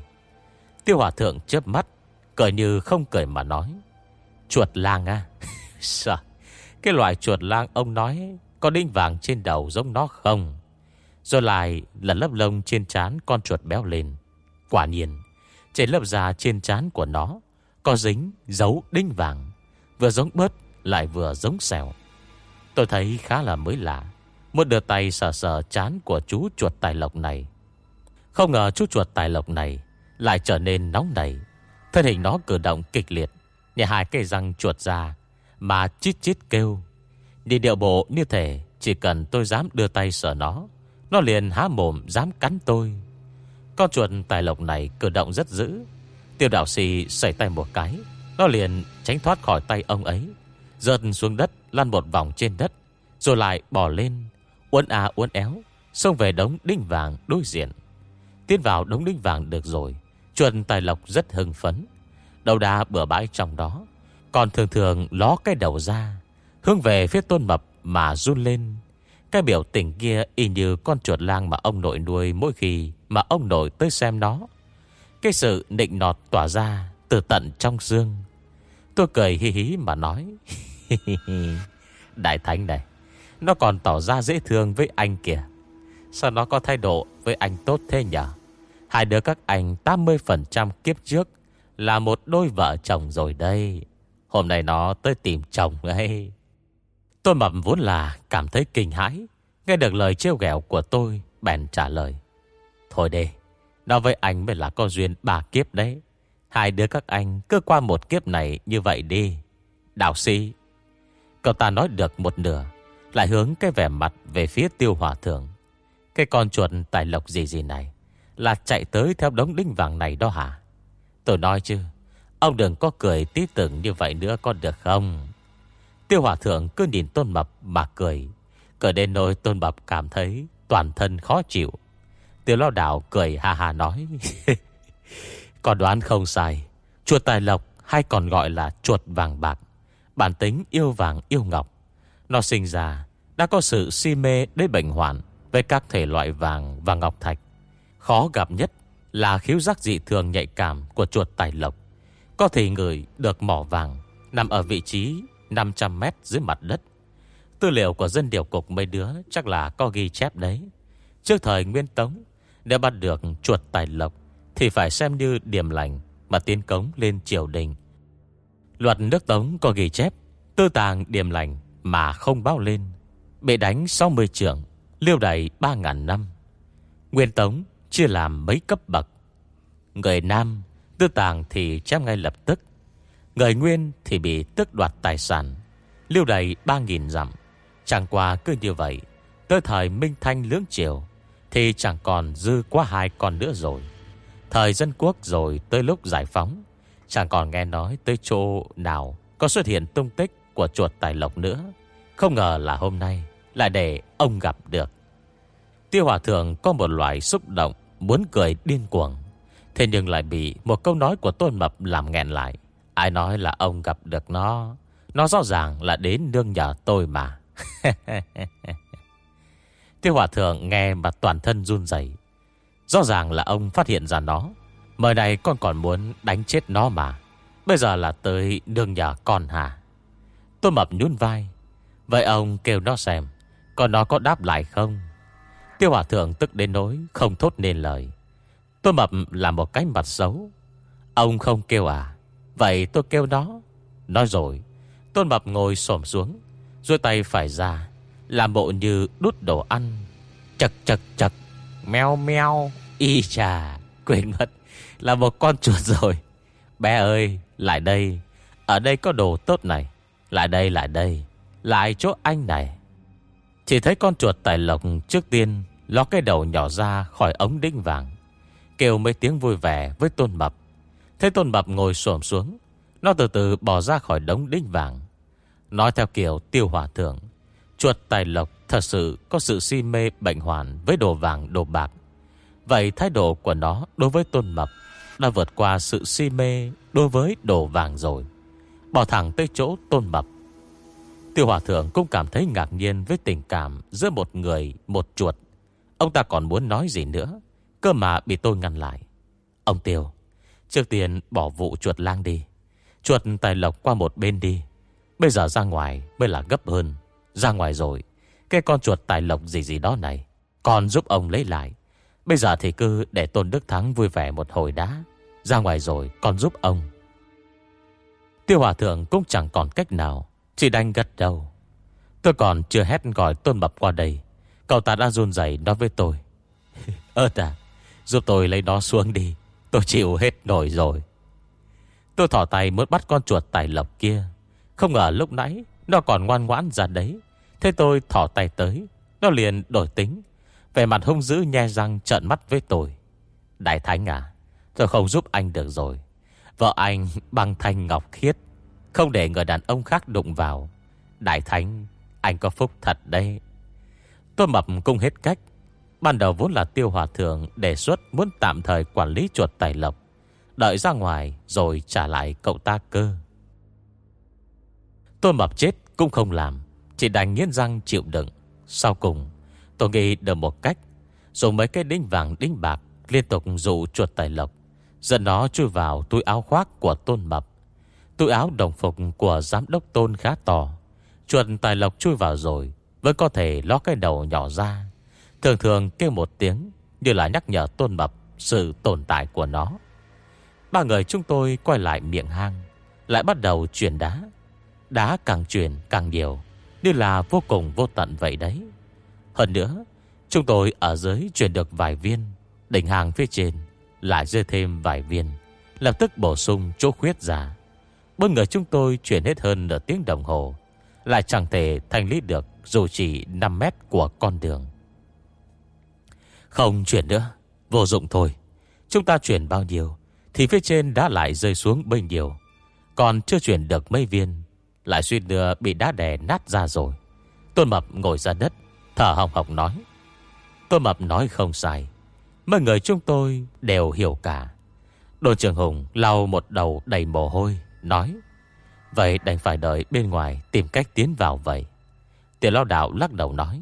Tiêu hòa thượng chớp mắt, Cười như không cười mà nói, Chuột lang à? Sợ. Cái loại chuột lang, ông nói, Có đinh vàng trên đầu giống nó không? Rồi lại là lớp lông trên trán Con chuột béo lên. Quả nhiên, Trên lớp da trên trán của nó Có dính dấu đinh vàng, Vừa giống bớt, lại vừa giống xèo. Tôi thấy khá là mới lạ, Muốn đưa tay sờ sờ chán của chú chuột tài lộc này. Không ngờ chú chuột tài lộc này Lại trở nên nóng nảy, Thân hình nó cử động kịch liệt Nhà hai cây răng chuột ra mà chít chít kêu. Đi điệu bộ như thể Chỉ cần tôi dám đưa tay sờ nó Nó liền há mồm dám cắn tôi. Con chuột tài lộc này cử động rất dữ. Tiêu đạo sĩ xảy tay một cái, Nó liền tránh thoát khỏi tay ông ấy Giật xuống đất, Lăn một vòng trên đất, Rồi lại bỏ lên, Uốn à uốn éo, Xông về đống đinh vàng đối diện. Tiến vào đống đinh vàng được rồi, Chuột tài lộc rất hưng phấn. Đầu đá bừa bãi trong đó còn thường thường ló cái đầu ra Hướng về phía tôn mập mà run lên Cái biểu tình kia y như con chuột lang mà ông nội nuôi mỗi khi mà ông nội tới xem nó. Cái sự nịnh nọt tỏa ra từ tận trong xương. Tôi cười hí hí mà nói. Đại thánh này, nó còn tỏ ra dễ thương với anh kìa. Sao nó có thái độ với anh tốt thế nhở? Hai đứa các anh 80% kiếp trước là một đôi vợ chồng rồi đây. Hôm nay nó tới tìm chồng ấy. Tôi mập vốn là cảm thấy kinh hãi. Nghe được lời trêu ghẹo của tôi, bèn trả lời. Thôi đi, nó với anh mới là con duyên bà kiếp đấy. Hai đứa các anh cứ qua một kiếp này như vậy đi. Đạo sĩ. Cậu ta nói được một nửa, lại hướng cái vẻ mặt về phía tiêu hòa thượng. Cái con chuột tài lộc gì gì này là chạy tới theo đống đinh vàng này đó hả? Tôi nói chứ, ông đừng có cười tí tưởng như vậy nữa có được không? Tiêu hòa thượng cứ nhìn tôn mập mà cười. Cười đến nỗi tôn mập cảm thấy toàn thân khó chịu. Tiêu lao đảo cười ha ha nói. Còn đoán không sai. Chuột tài lộc hay còn gọi là chuột vàng bạc. Bản tính yêu vàng yêu ngọc. Nó sinh ra đã có sự si mê đến bệnh hoạn với các thể loại vàng và ngọc thạch. Khó gặp nhất là khiếu giác dị thường nhạy cảm của chuột tài lộc. Có thể người được mỏ vàng nằm ở vị trí 500 mét dưới mặt đất. Tư liệu của dân điều cục mấy đứa chắc là có ghi chép đấy. Trước thời Nguyên Tống, nếu bắt được chuột tài lộc thì phải xem như điểm lành mà tiến cống lên triều đình. Luật nước Tống có ghi chép tư tàng điểm lành mà không báo lên. Bị đánh 60 trưởng, liêu đày 3.000 năm. Nguyên Tống chia làm mấy cấp bậc. Người Nam tư tàng thì chém ngay lập tức. Người Nguyên thì bị tước đoạt tài sản, liêu đầy 3.000 dặm. Chẳng qua cứ như vậy, tới thời Minh Thanh lưỡng triều thì chẳng còn dư quá hai con nữa rồi. Thời dân quốc rồi tới lúc giải phóng, chẳng còn nghe nói tới chỗ nào có xuất hiện tung tích của chuột tài lộc nữa. Không ngờ là hôm nay lại để ông gặp được. Tiêu Hòa Thượng có một loại xúc động muốn cười điên cuồng. Thế nhưng lại bị một câu nói của Tôn Mập làm nghẹn lại. Ai nói là ông gặp được nó Nó rõ ràng là đến nương nhờ tôi mà. Tiêu hòa thượng, nghe mà toàn thân run dày Rõ ràng là ông phát hiện ra nó. Mời này con còn muốn đánh chết nó mà. Bây giờ là tới nương nhờ con hả? Tôn mập nhún vai. Vậy ông kêu nó xem, Còn nó có đáp lại không? Tiêu hòa thượng tức đến nỗi Không thốt nên lời. Tôi mập là một cái mặt xấu. Ông không kêu à? Vậy tôi kêu nó. Nói rồi Tôn Mập ngồi xổm xuống Rồi tay phải ra, Làm bộ như đút đồ ăn. Chật chật chật. Mèo mèo Y chà, Quên mất. Là một con chuột rồi. Bé ơi, Lại đây. Ở đây có đồ tốt này. Lại đây lại đây. Lại chỗ anh này. Chỉ thấy con chuột tài lộc trước tiên Ló cái đầu nhỏ ra khỏi ống đinh vàng. Kêu mấy tiếng vui vẻ với tôn mập Thế tôn mập ngồi xổm xuống Nó từ từ bỏ ra khỏi đống đinh vàng Nói theo kiểu tiêu hòa thượng Chuột tài lộc thật sự có sự si mê bệnh hoàn với đồ vàng đồ bạc. Vậy thái độ của nó đối với tôn mập đã vượt qua sự si mê đối với đồ vàng rồi. Bỏ thẳng tới chỗ tôn mập. Tiêu hòa thượng cũng cảm thấy ngạc nhiên với tình cảm giữa một người, một chuột. Ông ta còn muốn nói gì nữa, cơ mà bị tôi ngăn lại. Ông Tiêu, Trước tiên bỏ vụ chuột lang đi. Chuột tài lộc qua một bên đi. Bây giờ ra ngoài mới là gấp hơn. Ra ngoài rồi Cái con chuột tài lộc gì gì đó này Còn giúp ông lấy lại. Bây giờ thì cứ để Tôn Đức Thắng vui vẻ một hồi đã. Ra ngoài rồi còn giúp ông. Tiêu Hòa Thượng cũng chẳng còn cách nào Chỉ đành gật đầu. Tôi còn chưa hét gọi Tôn Mập qua đây. Cậu ta đã run rẩy nói với tôi. Ơ ta. Giúp tôi lấy nó xuống đi. Tôi chịu hết nổi rồi. Tôi thỏ tay muốn bắt con chuột tài lộc kia. Không ngờ lúc nãy, Nó còn ngoan ngoãn ra đấy. Thế tôi thỏ tay tới. Nó liền đổi tính. Về mặt hung dữ nhe răng trợn mắt với tôi. Đại Thánh à Tôi không giúp anh được rồi. Vợ anh băng thanh ngọc khiết. Không để người đàn ông khác đụng vào. Đại Thánh, Anh có phúc thật đây Tôi mập cung hết cách. Ban đầu vốn là tiêu hòa thượng Đề xuất muốn tạm thời quản lý chuột tài lộc. Đợi ra ngoài Rồi trả lại cậu ta cơ. Tôi mập chết cũng không làm, Chỉ đành nghiến răng chịu đựng. Sau cùng, tôi nghĩ được một cách. Dùng mấy cái đinh vàng, đinh bạc Liên tục dụ chuột tài lộc. Dẫn nó chui vào túi áo khoác của tôn mập. Túi áo đồng phục của giám đốc tôn khá to. Chuột tài lộc chui vào rồi, Vẫn có thể ló cái đầu nhỏ ra. Thường thường kêu một tiếng Như là nhắc nhở tôn mập Sự tồn tại của nó. Ba người chúng tôi quay lại miệng hang, Lại bắt đầu chuyển đá. Đá càng chuyển càng nhiều, Như là vô cùng vô tận vậy đấy. Hơn nữa, Chúng tôi ở dưới chuyển được vài viên, Đỉnh hàng phía trên Lại rơi thêm vài viên, Lập tức bổ sung chỗ khuyết ra. Bốn người chúng tôi chuyển hết hơn nửa tiếng đồng hồ, Lại chẳng thể thành lý được Dù chỉ 5 mét của con đường. Không chuyển nữa. Vô dụng thôi. Chúng ta chuyển bao nhiêu, Thì phía trên đã lại rơi xuống bấy nhiêu. Còn chưa chuyển được mấy viên, Lại suy nữa bị đá đè nát ra rồi. Tôn Mập ngồi ra đất, Thở hồng hồng nói. Tôn Mập nói không sai. Mấy người chúng tôi đều hiểu cả. Đồ trường Hùng lau một đầu đầy mồ hôi, Nói. Vậy đành phải đợi bên ngoài Tìm cách tiến vào vậy. Tiểu lao đạo lắc đầu nói.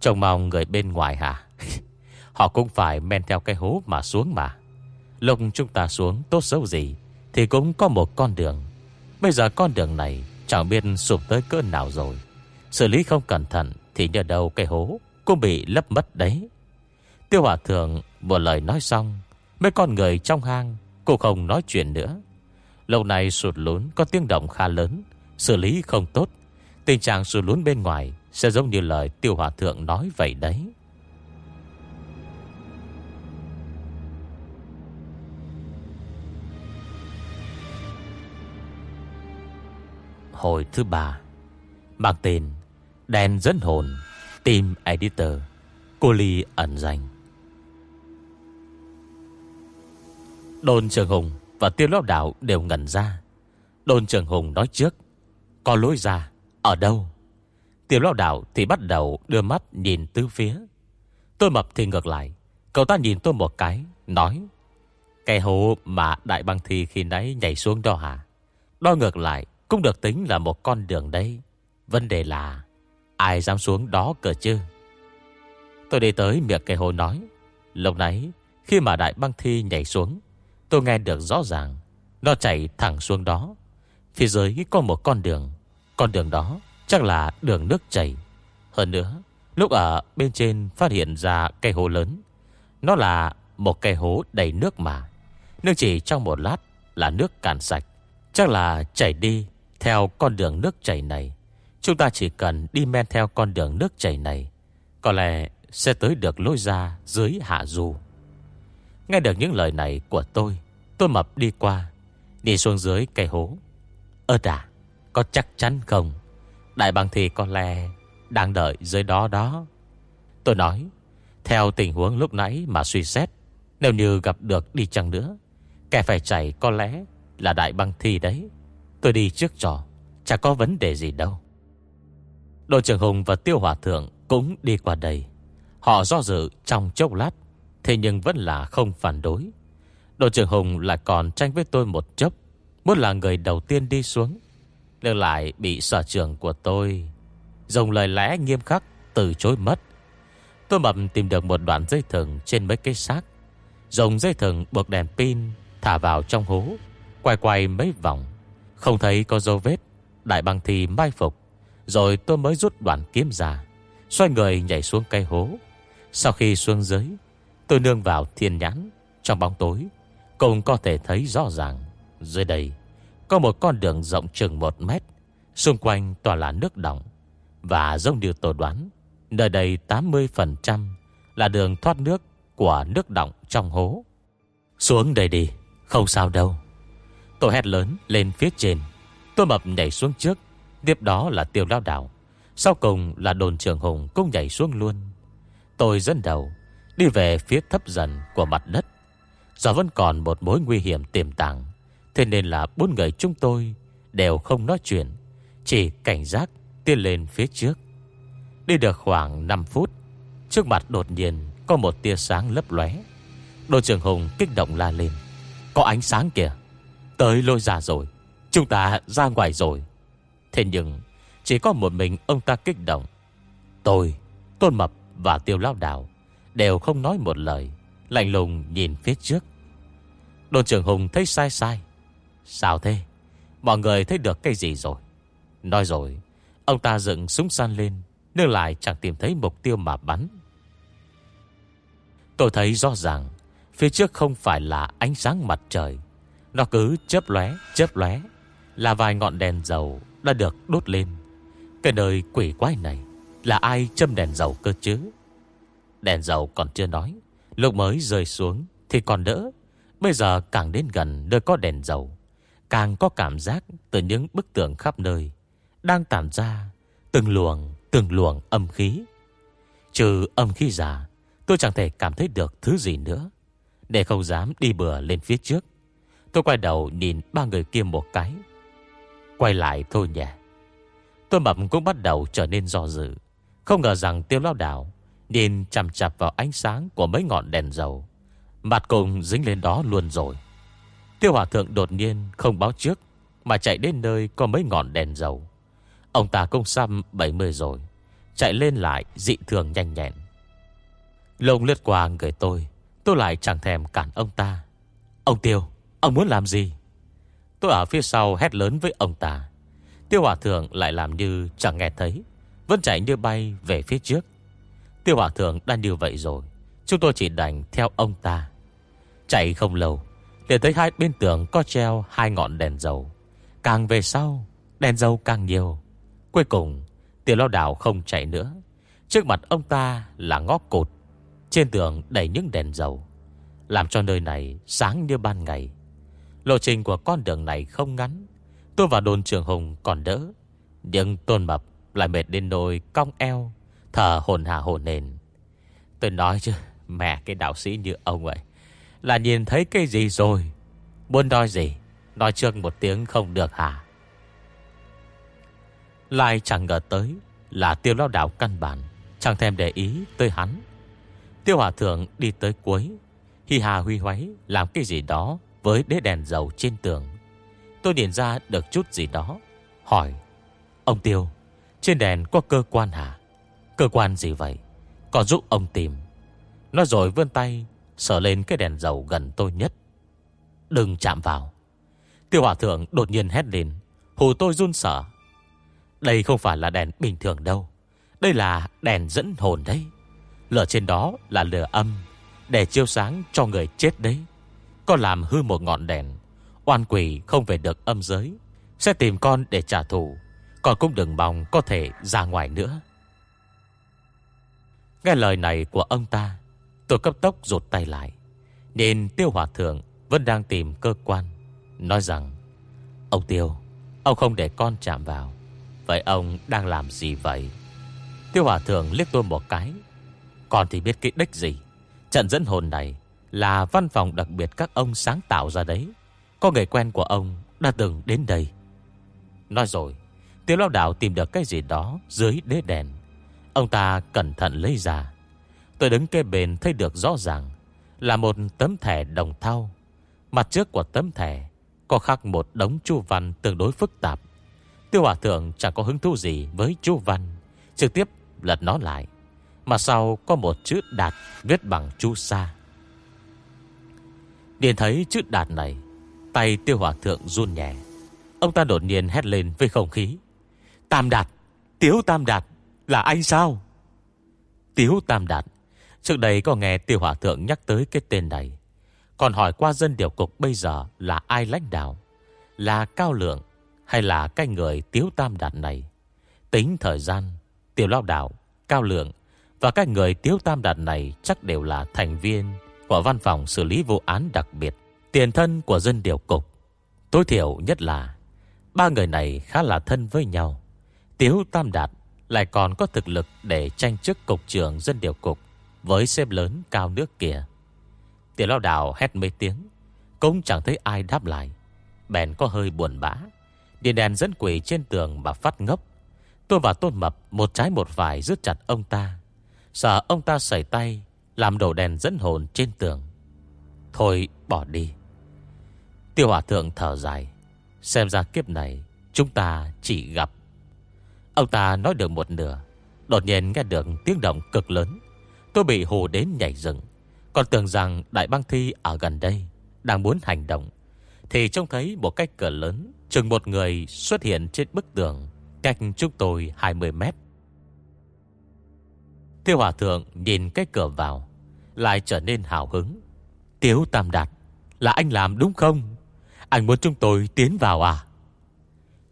Trông mong người bên ngoài hả? Họ cũng phải men theo cái hố mà xuống mà. Lúc chúng ta xuống tốt xấu gì, Thì cũng có một con đường. Bây giờ con đường này Chẳng biết sụp tới cỡ nào rồi. Xử lý không cẩn thận Thì nhờ đâu cái hố Cũng bị lấp mất đấy. Tiêu Hòa Thượng một lời nói xong, Mấy con người trong hang cũng không nói chuyện nữa. Lâu nay sụt lún có tiếng động khá lớn, Xử lý không tốt. Tình trạng sụt lún bên ngoài Sẽ giống như lời Tiêu Hòa Thượng nói vậy đấy. Hồi thứ ba, Mang tên Đèn dẫn hồn, Team Editor Cô Ly ẩn danh Đồn Trường Hùng và Tiêu Lão Đạo đều ngẩn ra. Đồn Trường Hùng nói trước. Có lối ra. Ở đâu? Tiêu Lão Đạo thì bắt đầu đưa mắt nhìn tứ phía. Tôi mập thì ngược lại. Cậu ta nhìn tôi một cái. Nói. Cái hố mà Đại băng Thi khi nãy nhảy xuống đó hả? đo ngược lại cũng được tính là một con đường đây. Vấn đề là, ai dám xuống đó cờ chứ? Tôi đi tới miệng cây hồ nói. Lúc nãy, khi mà Đại băng Thi nhảy xuống, Tôi nghe được rõ ràng, Nó chạy thẳng xuống đó Phía dưới có một con đường Con đường đó chắc là đường nước chảy Hơn nữa, Lúc ở bên trên phát hiện ra cây hố lớn, Nó là một cây hố đầy nước mà Nước chỉ trong một lát là nước cạn sạch, Chắc là chảy đi theo con đường nước chảy này. Chúng ta chỉ cần đi men theo con đường nước chảy này, Có lẽ sẽ tới được lối ra dưới hạ du. Nghe được những lời này của tôi Tôi mập đi qua, Đi xuống dưới cây hố. Ơ đà, Có chắc chắn không? Đại bằng thì có lẽ Đang đợi dưới đó đó. Tôi nói, Theo tình huống lúc nãy mà suy xét, Nếu như gặp được đi chăng nữa, Kẻ phải chạy có lẽ Là đại băng thi đấy. Tôi đi trước trò, Chả có vấn đề gì đâu. Đội trưởng Hùng và Tiêu Hòa Thượng Cũng đi qua đây. Họ do dự trong chốc lát, Thế nhưng vẫn là không phản đối. Đội trưởng Hùng lại còn tranh với tôi một chốc, Muốn là người đầu tiên đi xuống, Nhưng lại bị sở trưởng của tôi Dùng lời lẽ nghiêm khắc Từ chối mất. Tôi mập tìm được một đoạn dây thừng Trên mấy cái xác, Dùng dây thừng buộc đèn pin Thả vào trong hố, Quay quay mấy vòng. Không thấy có dấu vết Đại băng thì mai phục Rồi tôi mới rút đoạn kiếm ra Xoay người nhảy xuống cây hố Sau khi xuống dưới Tôi nương vào thiên nhãn Trong bóng tối Cũng có thể thấy rõ ràng Dưới đây Có một con đường rộng chừng một mét Xung quanh toàn là nước đỏng Và giống như tôi đoán Nơi đây 80% là đường thoát nước của nước động trong hố. Xuống đây đi, không sao đâu. Tôi hét lớn lên phía trên. Tôi mập nhảy xuống trước, tiếp đó là tiêu lao đảo. Sau cùng là đồn trường hùng cũng nhảy xuống luôn. Tôi dẫn đầu, đi về phía thấp dần của mặt đất. Do vẫn còn một mối nguy hiểm tiềm tàng, thế nên là bốn người chúng tôi đều không nói chuyện, chỉ cảnh giác tiến lên phía trước. Đi được khoảng 5 phút, trước mặt đột nhiên có một tia sáng lấp lóe. Đô trưởng Hùng kích động la lên. Có ánh sáng kìa. Tới lôi ra rồi. Chúng ta ra ngoài rồi. Thế nhưng chỉ có một mình ông ta kích động. Tôi, Tôn Mập và Tiêu Lao Đảo đều không nói một lời. Lạnh lùng nhìn phía trước. đồn trưởng Hùng thấy sai sai. Sao thế? Mọi người thấy được cái gì rồi? Nói rồi, ông ta dựng súng săn lên, nhưng lại chẳng tìm thấy mục tiêu mà bắn. Tôi thấy rõ ràng, phía trước không phải là ánh sáng mặt trời. Nó cứ chớp lóe, chớp lóe, là vài ngọn đèn dầu đã được đốt lên. Cái nơi quỷ quái này là ai châm đèn dầu cơ chứ? Đèn dầu còn chưa nói, lúc mới rơi xuống thì còn đỡ. Bây giờ càng đến gần nơi có đèn dầu, càng có cảm giác từ những bức tường khắp nơi đang tản ra từng luồng, từng luồng âm khí. Trừ âm khí giả, tôi chẳng thể cảm thấy được thứ gì nữa. Để không dám đi bừa lên phía trước, tôi quay đầu nhìn ba người kia một cái. Quay lại thôi nhỉ. Tôi mập cũng bắt đầu trở nên do dự. Không ngờ rằng tiêu lao đảo nhìn chằm chạp vào ánh sáng của mấy ngọn đèn dầu. Mặt cùng dính lên đó luôn rồi. Tiêu hòa thượng đột nhiên không báo trước, mà chạy đến nơi có mấy ngọn đèn dầu. Ông ta công xăm 70 rồi, Chạy lên lại dị thường nhanh nhẹn Lông lướt qua người tôi Tôi lại chẳng thèm cản ông ta Ông Tiêu Ông muốn làm gì? Tôi ở phía sau hét lớn với ông ta. Tiêu Hòa Thượng lại làm như chẳng nghe thấy, Vẫn chạy như bay về phía trước. Tiêu Hòa Thượng đã như vậy rồi, Chúng tôi chỉ đành theo ông ta. Chạy không lâu, Để thấy hai bên tường có treo hai ngọn đèn dầu. Càng về sau, Đèn dầu càng nhiều. Cuối cùng, Tiểu lao đảo không chạy nữa. Trước mặt ông ta là ngõ cột Trên tường đầy những đèn dầu. Làm cho nơi này sáng như ban ngày. Lộ trình của con đường này không ngắn. Tôi và đồn trường hùng còn đỡ. Nhưng tôn mập lại mệt đến nồi cong eo, Thở hồn hà hồn nền Tôi nói chứ, Mẹ cái đạo sĩ như ông ấy Là nhìn thấy cái gì rồi? Muốn nói gì? Nói trước một tiếng không được hả? Lại chẳng ngờ tới Là tiêu lao đảo căn bản, Chẳng thèm để ý tới hắn. Tiêu hòa thượng đi tới cuối Hi hà huy hoáy, làm cái gì đó với đế đèn dầu trên tường. Tôi điền ra được chút gì đó, Hỏi, Ông Tiêu, Trên đèn có cơ quan hả? Cơ quan gì vậy? Còn giúp ông tìm. Nó rồi vươn tay Sở lên cái đèn dầu gần tôi nhất. Đừng chạm vào. Tiêu hòa thượng đột nhiên hét lên. Hù tôi run sợ. Đây không phải là đèn bình thường đâu. Đây là đèn dẫn hồn đấy. Lửa trên đó là lửa âm, Để chiếu sáng cho người chết đấy. Con làm hư một ngọn đèn. Oan quỷ không về được âm giới, Sẽ tìm con để trả thù Còn cũng đừng mong có thể ra ngoài nữa. Nghe lời này của ông ta, Tôi cấp tốc rụt tay lại, Nên tiêu hòa thượng Vẫn đang tìm cơ quan, Nói rằng, Ông tiêu, Ông không để con chạm vào, Vậy ông đang làm gì vậy? Tiêu hòa thượng liếc tôi một cái Còn thì biết cái đích gì, Trận dẫn hồn này là văn phòng đặc biệt các ông sáng tạo ra đấy. Có người quen của ông Đã từng đến đây. Nói rồi Tiêu lao đảo tìm được cái gì đó Dưới đế đèn. Ông ta cẩn thận lấy ra. Tôi đứng kê bên thấy được rõ ràng Là một tấm thẻ đồng thau. Mặt trước của tấm thẻ Có khắc một đống chu văn tương đối phức tạp. Tiêu Hòa Thượng chẳng có hứng thú gì với chu Văn, Trực tiếp lật nó lại. Mà sau có một chữ đạt viết bằng chú sa. Điền thấy chữ đạt này Tay Tiêu Hòa Thượng run nhẹ. Ông ta đột nhiên hét lên với không khí. Tam Đạt Tiếu Tam Đạt Là anh sao? Tiếu Tam Đạt Trước đây có nghe Tiêu Hòa Thượng nhắc tới cái tên này. Còn hỏi qua dân điều cục bây giờ là ai lãnh đạo? Là Cao Lượng hay là cái người tiếu tam đạt này? Tính thời gian Tiểu lao đạo, Cao lượng Và các người Tiếu Tam Đạt này chắc đều là thành viên của văn phòng xử lý vụ án đặc biệt, tiền thân của dân điều cục. Tối thiểu nhất là ba người này khá là thân với nhau. Tiếu Tam Đạt lại còn có thực lực để tranh chức cục trưởng dân điều cục với xếp lớn cao nước kia. Tiểu lao đảo hét mấy tiếng, cũng chẳng thấy ai đáp lại. Bèn có hơi buồn bã. Điện đèn dẫn quỷ trên tường mà phát ngốc. Tôi và Tôn Mập một trái một vải giữ chặt ông ta. Sợ ông ta sẩy tay làm đổ đèn dẫn hồn trên tường. Thôi, bỏ đi. Tiêu hỏa thượng thở dài. Xem ra kiếp này, chúng ta chỉ gặp. Ông ta nói được một nửa. Đột nhiên nghe được tiếng động cực lớn. Tôi bị hồ đến nhảy dựng. Còn tưởng rằng đại băng thi ở gần đây, đang muốn hành động. Thì trông thấy một cách cửa lớn, Chừng một người xuất hiện trên bức tường, Cách chúng tôi 20 mét Tiêu Hòa Thượng nhìn cái cửa vào, Lại trở nên hào hứng. Tiếu Tam Đạt, Là anh làm đúng không? Anh muốn chúng tôi tiến vào à?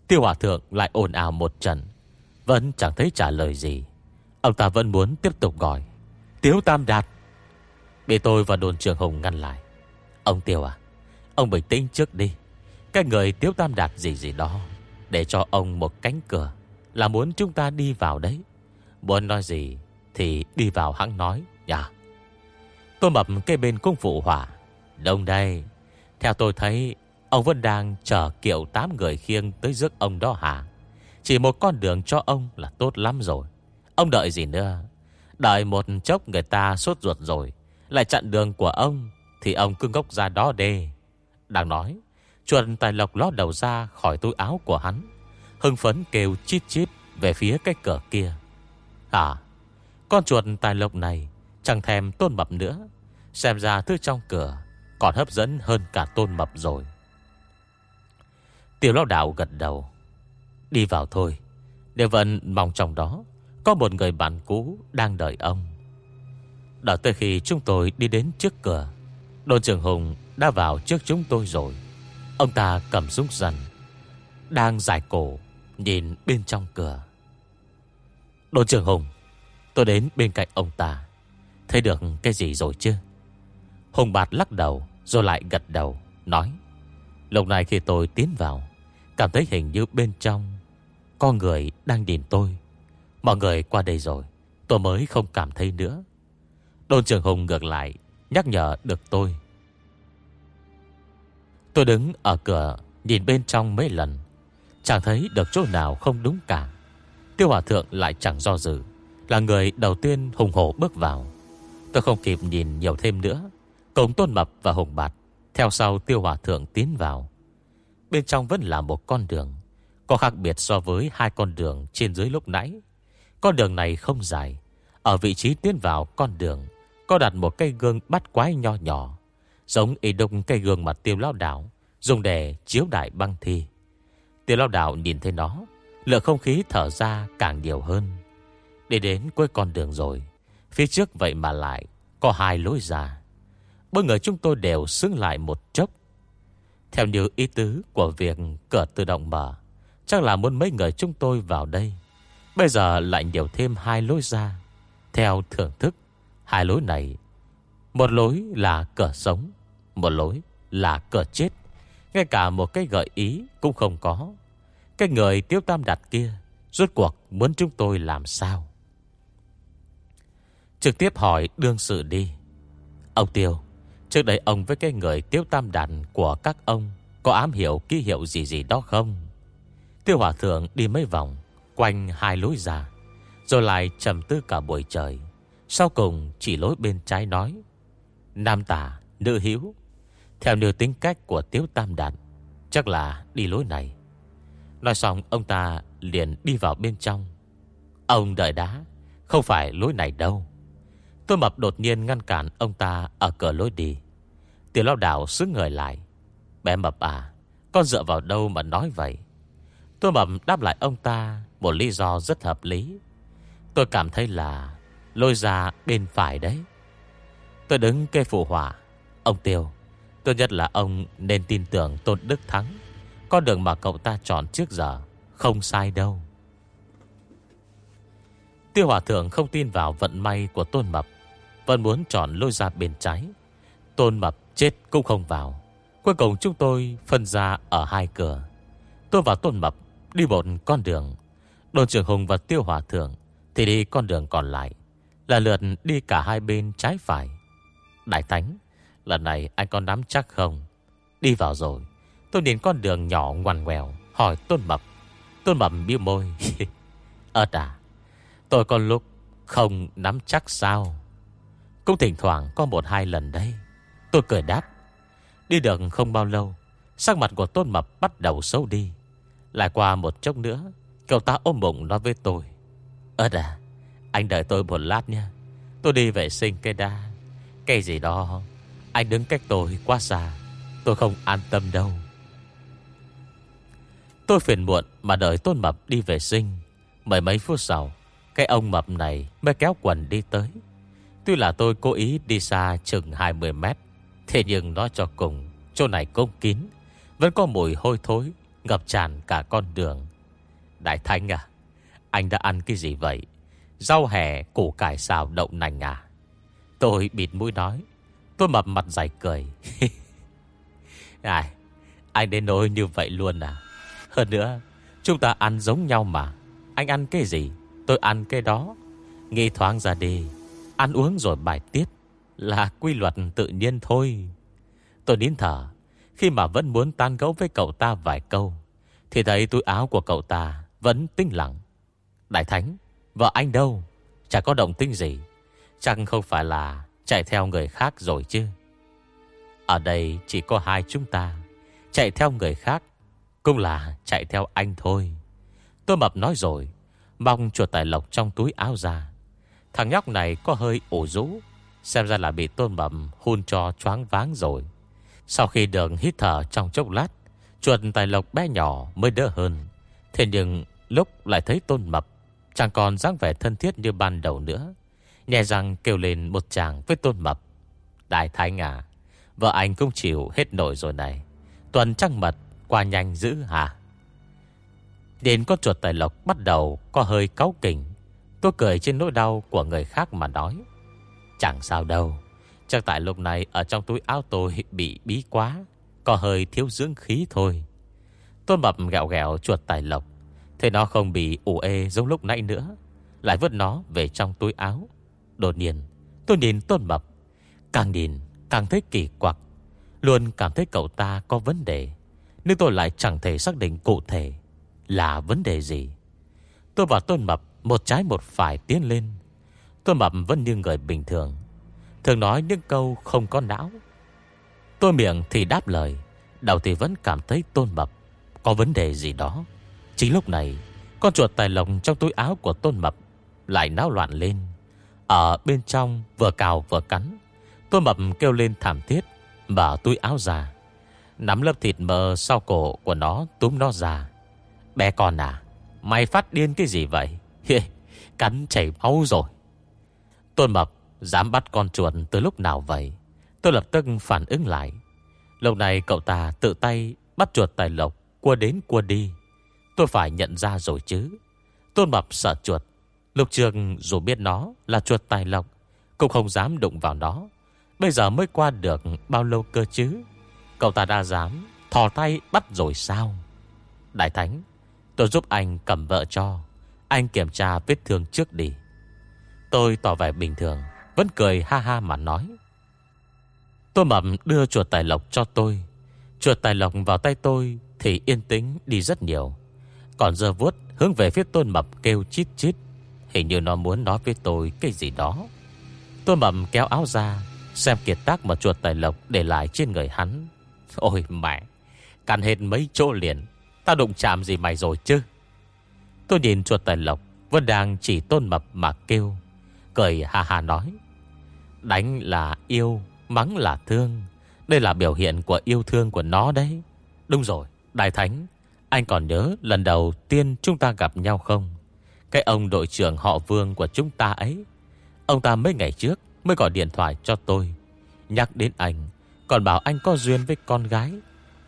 Tiêu Hòa Thượng lại ồn ào một trận, Vẫn chẳng thấy trả lời gì. Ông ta vẫn muốn tiếp tục gọi, Tiếu Tam Đạt. Bị tôi và đồn trường Hùng ngăn lại. Ông Tiêu à Ông bình tĩnh trước đi. Cái người Tiếu Tam Đạt gì gì đó, Để cho ông một cánh cửa Là muốn chúng ta đi vào đấy. Muốn nói gì thì đi vào hắn nói nhà Tôi mập cây bên cung phụ hỏa, Đông đây, Theo tôi thấy, Ông vẫn đang chờ kiệu 8 người khiêng tới giấc ông đó hả? Chỉ một con đường cho ông là tốt lắm rồi. Ông đợi gì nữa? Đợi một chốc người ta sốt ruột rồi, Lại chặn đường của ông, Thì ông cứ ngốc ra đó đê Đang nói chuẩn tài lộc ló đầu ra khỏi túi áo của hắn, Hưng phấn kêu chít chít Về phía cái cửa kia. À con chuột tài lộc này Chẳng thèm tôn mập nữa. Xem ra thứ trong cửa Còn hấp dẫn hơn cả tôn mập rồi. Tiểu lão đạo gật đầu. Đi vào thôi. Để vẫn mong trong đó Có một người bạn cũ đang đợi ông. Đợi tới khi chúng tôi đi đến trước cửa, Đồn trưởng Hùng đã vào trước chúng tôi rồi. Ông ta cầm súng dần Đang giải cổ, Nhìn bên trong cửa. Đồn trưởng Hùng Tôi đến bên cạnh ông ta. Thấy được cái gì rồi chứ? Hùng bạt lắc đầu, Rồi lại gật đầu, Nói, Lúc này khi tôi tiến vào, Cảm thấy hình như bên trong Có người đang nhìn tôi. Mọi người qua đây rồi, Tôi mới không cảm thấy nữa. Đồn trưởng Hùng ngược lại, Nhắc nhở được tôi. Tôi đứng ở cửa, Nhìn bên trong mấy lần, Chẳng thấy được chỗ nào không đúng cả. Tiêu Hòa Thượng lại chẳng do dự. Là người đầu tiên hùng hổ bước vào. Tôi không kịp nhìn nhiều thêm nữa Cùng Tôn Mập và Hùng Bạt Theo sau Tiêu Hòa Thượng tiến vào. Bên trong vẫn là một con đường, Có khác biệt so với hai con đường Trên dưới lúc nãy. Con đường này không dài, Ở vị trí tiến vào con đường Có đặt một cây gương bắt quái nho nhỏ, Giống y đông cây gương mà tiêu lao đảo Dùng để chiếu đại băng thi. Tiêu lao đảo nhìn thấy nó, Lượng không khí thở ra càng nhiều hơn. Để đến cuối con đường rồi. Phía trước vậy mà lại Có hai lối ra. Mỗi người chúng tôi đều xứng lại một chốc. Theo như ý tứ của việc cửa tự động mở, Chắc là muốn mấy người chúng tôi vào đây. Bây giờ lại nhiều thêm hai lối ra. Theo thưởng thức, Hai lối này, Một lối là cửa sống, Một lối là cửa chết. Ngay cả một cái gợi ý cũng không có. Cái người tiêu tam đặt kia, Rốt cuộc muốn chúng tôi làm sao? Trực tiếp hỏi đương sự đi. Ông Tiêu Trước đây ông với cái người tiêu tam đàn Của các ông Có ám hiểu ký hiệu gì gì đó không? Tiêu Hòa Thượng đi mấy vòng Quanh hai lối ra Rồi lại trầm tư cả buổi trời. Sau cùng chỉ lối bên trái nói Nam tả, nữ hiếu Theo như tính cách của Tiếu Tam Đàn Chắc là đi lối này. Nói xong ông ta liền đi vào bên trong. Ông đợi đá Không phải lối này đâu. Tôi mập đột nhiên ngăn cản ông ta Ở cửa lối đi. Tiểu lao đảo xứng người lại. Bé mập à Con dựa vào đâu mà nói vậy? Tôi mập đáp lại ông ta Một lý do rất hợp lý. Tôi cảm thấy là Lôi ra bên phải đấy. Tôi đứng kê phụ hỏa Ông Tiêu Tốt nhất là ông nên tin tưởng Tôn Đức Thắng. Con đường mà cậu ta chọn trước giờ Không sai đâu. Tiêu Hòa Thượng không tin vào vận may của Tôn Mập. Vẫn muốn chọn lôi ra bên trái. Tôn Mập chết cũng không vào. Cuối cùng chúng tôi phân ra ở hai cửa. Tôi và Tôn Mập đi một con đường. Đồn trưởng Hùng và Tiêu Hòa Thượng Thì đi con đường còn lại, Là lượt đi cả hai bên trái phải. Đại Thánh, Lần này anh có nắm chắc không? Đi vào rồi, Tôi đến con đường nhỏ ngoằn ngoèo, Hỏi Tôn Mập. Tôn Mập biêu môi. Ơt à Tôi có lúc không nắm chắc sao? Cũng thỉnh thoảng có một hai lần đây Tôi cười đáp. Đi được không bao lâu, Sắc mặt của Tôn Mập bắt đầu xấu đi. Lại qua một chốc nữa, Cậu ta ôm bụng nói với tôi. Ơt à Anh đợi tôi một lát nha. Tôi đi vệ sinh cây đa cây gì đó, Anh đứng cách tôi quá xa, Tôi không an tâm đâu. Tôi phiền muộn mà đợi Tôn Mập đi vệ sinh. Mấy mấy phút sau, Cái ông Mập này mới kéo quần đi tới. Tuy là tôi cố ý đi xa chừng 20 mét Thế nhưng nó cho cùng Chỗ này cũng kín Vẫn có mùi hôi thối Ngập tràn cả con đường. Đại thánh à Anh đã ăn cái gì vậy? Rau hẻ, củ cải xào đậu nành à? Tôi bịt mũi nói Tôi mập mặt dài cười. cười. Ai Anh đến nỗi như vậy luôn à? Hơn nữa Chúng ta ăn giống nhau mà. Anh ăn cái gì? Tôi ăn cái đó. Nghĩ thoáng ra đi Ăn uống rồi bài tiết Là quy luật tự nhiên thôi. Tôi nín thở, Khi mà vẫn muốn tan gấu với cậu ta vài câu, Thì thấy túi áo của cậu ta Vẫn tinh lặng. Đại Thánh, Vợ anh đâu? Chả có động tinh gì. Chẳng không phải là chạy theo người khác rồi chứ. Ở đây chỉ có hai chúng ta. Chạy theo người khác Cũng là chạy theo anh thôi. Tôi mập nói rồi Mong chuột tài lộc trong túi áo ra. Thằng nhóc này có hơi ổ rũ, Xem ra là bị tôn bẩm hôn cho choáng váng rồi. Sau khi đường hít thở trong chốc lát, Chuột tài lộc bé nhỏ mới đỡ hơn. Thế nhưng lúc lại thấy tôn mập, Chẳng còn dáng vẻ thân thiết như ban đầu nữa. Nhẹ rằng kêu lên một chàng với tôn mập. Đại thái à Vợ anh cũng chịu hết nổi rồi này. Tuần trăng mật, qua nhanh dữ hả? Đến con chuột tài lộc bắt đầu có hơi cáu kỉnh. Tôi cười trên nỗi đau của người khác mà nói. Chẳng sao đâu, Chắc tại lúc này ở trong túi áo tôi bị bí quá, Có hơi thiếu dưỡng khí thôi. Tôn mập gẹo gẹo chuột tài lộc, Thế nó không bị ủ ê giống lúc nãy nữa, Lại vứt nó về trong túi áo. Đột nhiên, tôi nhìn tôn mập, Càng nhìn càng thấy kỳ quặc, Luôn cảm thấy cậu ta có vấn đề, Nhưng tôi lại chẳng thể xác định cụ thể Là vấn đề gì. Tôi và tôn mập một trái một phải tiến lên. Tôi mập vẫn như người bình thường. Thường nói những câu không có não. Tôi miệng thì đáp lời, Đầu thì vẫn cảm thấy tôn mập. Có vấn đề gì đó? Chính lúc này, Con chuột tài lồng trong túi áo của tôn mập Lại náo loạn lên. Ở bên trong vừa cào vừa cắn, Tôn mập kêu lên thảm thiết, Mở túi áo ra. Nắm lớp thịt mờ sau cổ của nó túm nó ra. Bé con à Mày phát điên cái gì vậy? Cắn chảy máu rồi. Tôn mập dám bắt con chuột từ lúc nào vậy? Tôi lập tức phản ứng lại. Lúc này cậu ta tự tay bắt chuột tài lộc Cua đến cua đi. Tôi phải nhận ra rồi chứ. Tôn Mập sợ chuột. Lục trường dù biết nó là chuột tài lộc, Cũng không dám đụng vào nó. Bây giờ mới qua được bao lâu cơ chứ? Cậu ta đã dám Thò tay bắt rồi sao? Đại Thánh, Tôi giúp anh cầm vợ cho. Anh kiểm tra vết thương trước đi. Tôi tỏ vẻ bình thường, Vẫn cười ha ha mà nói. Tôi mập đưa chuột tài lộc cho tôi. Chuột tài lộc vào tay tôi Thì yên tĩnh đi rất nhiều. Còn giờ vuốt hướng về phía tôn mập kêu chít chít. Hình như nó muốn nói với tôi cái gì đó. Tôn mập kéo áo ra, Xem kiệt tác mà chuột tài lộc để lại trên người hắn. Ôi mẹ, Cắn hết mấy chỗ liền. Ta đụng chạm gì mày rồi chứ? Tôi nhìn chuột tài lộc Vẫn đang chỉ tôn mập mà kêu Cười hà hà nói Đánh là yêu Mắng là thương Đây là biểu hiện của yêu thương của nó đấy Đúng rồi Đại Thánh anh còn nhớ lần đầu tiên chúng ta gặp nhau không? Cái ông đội trưởng họ vương của chúng ta ấy. Ông ta mấy ngày trước mới gọi điện thoại cho tôi. Nhắc đến anh, còn bảo anh có duyên với con gái.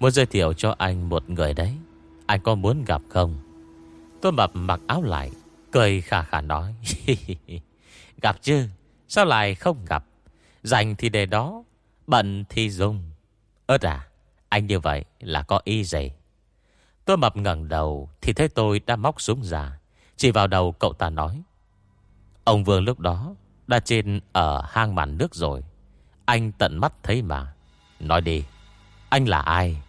Muốn giới thiệu cho anh một người đấy. Anh có muốn gặp không? Tôi mập mặc áo lại, Cười khả khả nói Gặp chứ Sao lại không gặp? Dành thì để đó Bận thì dùng. Ơt à Anh như vậy là có ý gì? Tôi mập ngẩng đầu Thì thấy tôi đã móc súng ra Chỉ vào đầu cậu ta nói Ông Vương lúc đó Đã trên ở hang màn nước rồi Anh tận mắt thấy mà. Nói đi Anh là ai?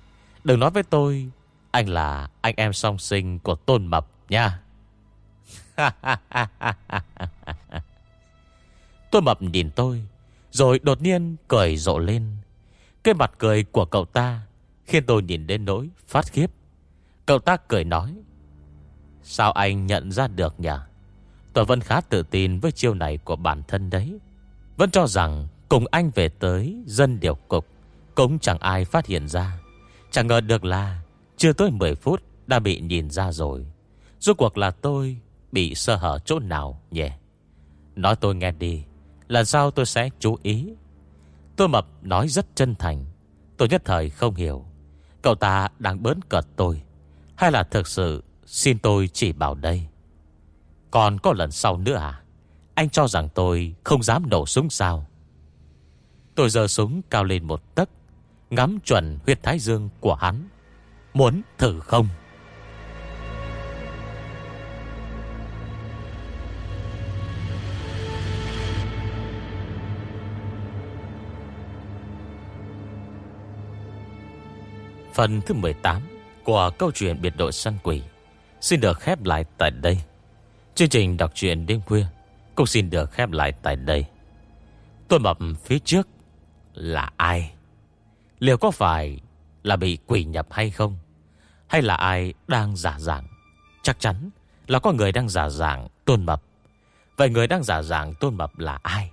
Đừng nói với tôi Anh là anh em song sinh của Tôn Mập nha. Tôi Mập nhìn tôi, Rồi đột nhiên cười rộ lên. Cái mặt cười của cậu ta Khiến tôi nhìn đến nỗi phát khiếp. Cậu ta cười nói, Sao anh nhận ra được nhỉ? Tôi vẫn khá tự tin với chiêu này của bản thân đấy. Vẫn cho rằng Cùng anh về tới dân điều cục Cũng chẳng ai phát hiện ra. Chẳng ngờ được là Chưa tới 10 phút đã bị nhìn ra rồi. Rốt cuộc là tôi Bị sơ hở chỗ nào nhỉ? Nói tôi nghe đi Lần sau tôi sẽ chú ý? Tôi mập nói rất chân thành, Tôi nhất thời không hiểu. Cậu ta đang bớn cợt tôi, Hay là thực sự xin tôi chỉ bảo đây? Còn có lần sau nữa à? Anh cho rằng tôi không dám nổ súng sao? Tôi giờ súng cao lên một tấc, Ngắm chuẩn huyết thái dương của hắn. Muốn thử không? Phần thứ 18 của câu chuyện biệt đội săn quỷ xin được khép lại tại đây. Chương trình đọc truyện đêm khuya cũng xin được khép lại tại đây. Tôi mập phía trước là ai? Liệu có phải là bị quỷ nhập hay không? Hay là ai đang giả dạng? Chắc chắn là có người đang giả dạng tôn mập. Vậy người đang giả dạng tôn mập là ai?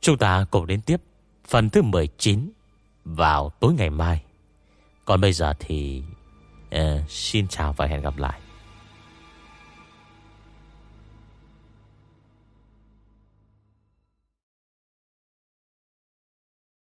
Chúng ta cùng đến tiếp phần thứ 19 vào tối ngày mai. Còn bây giờ thì uh, xin chào và hẹn gặp lại.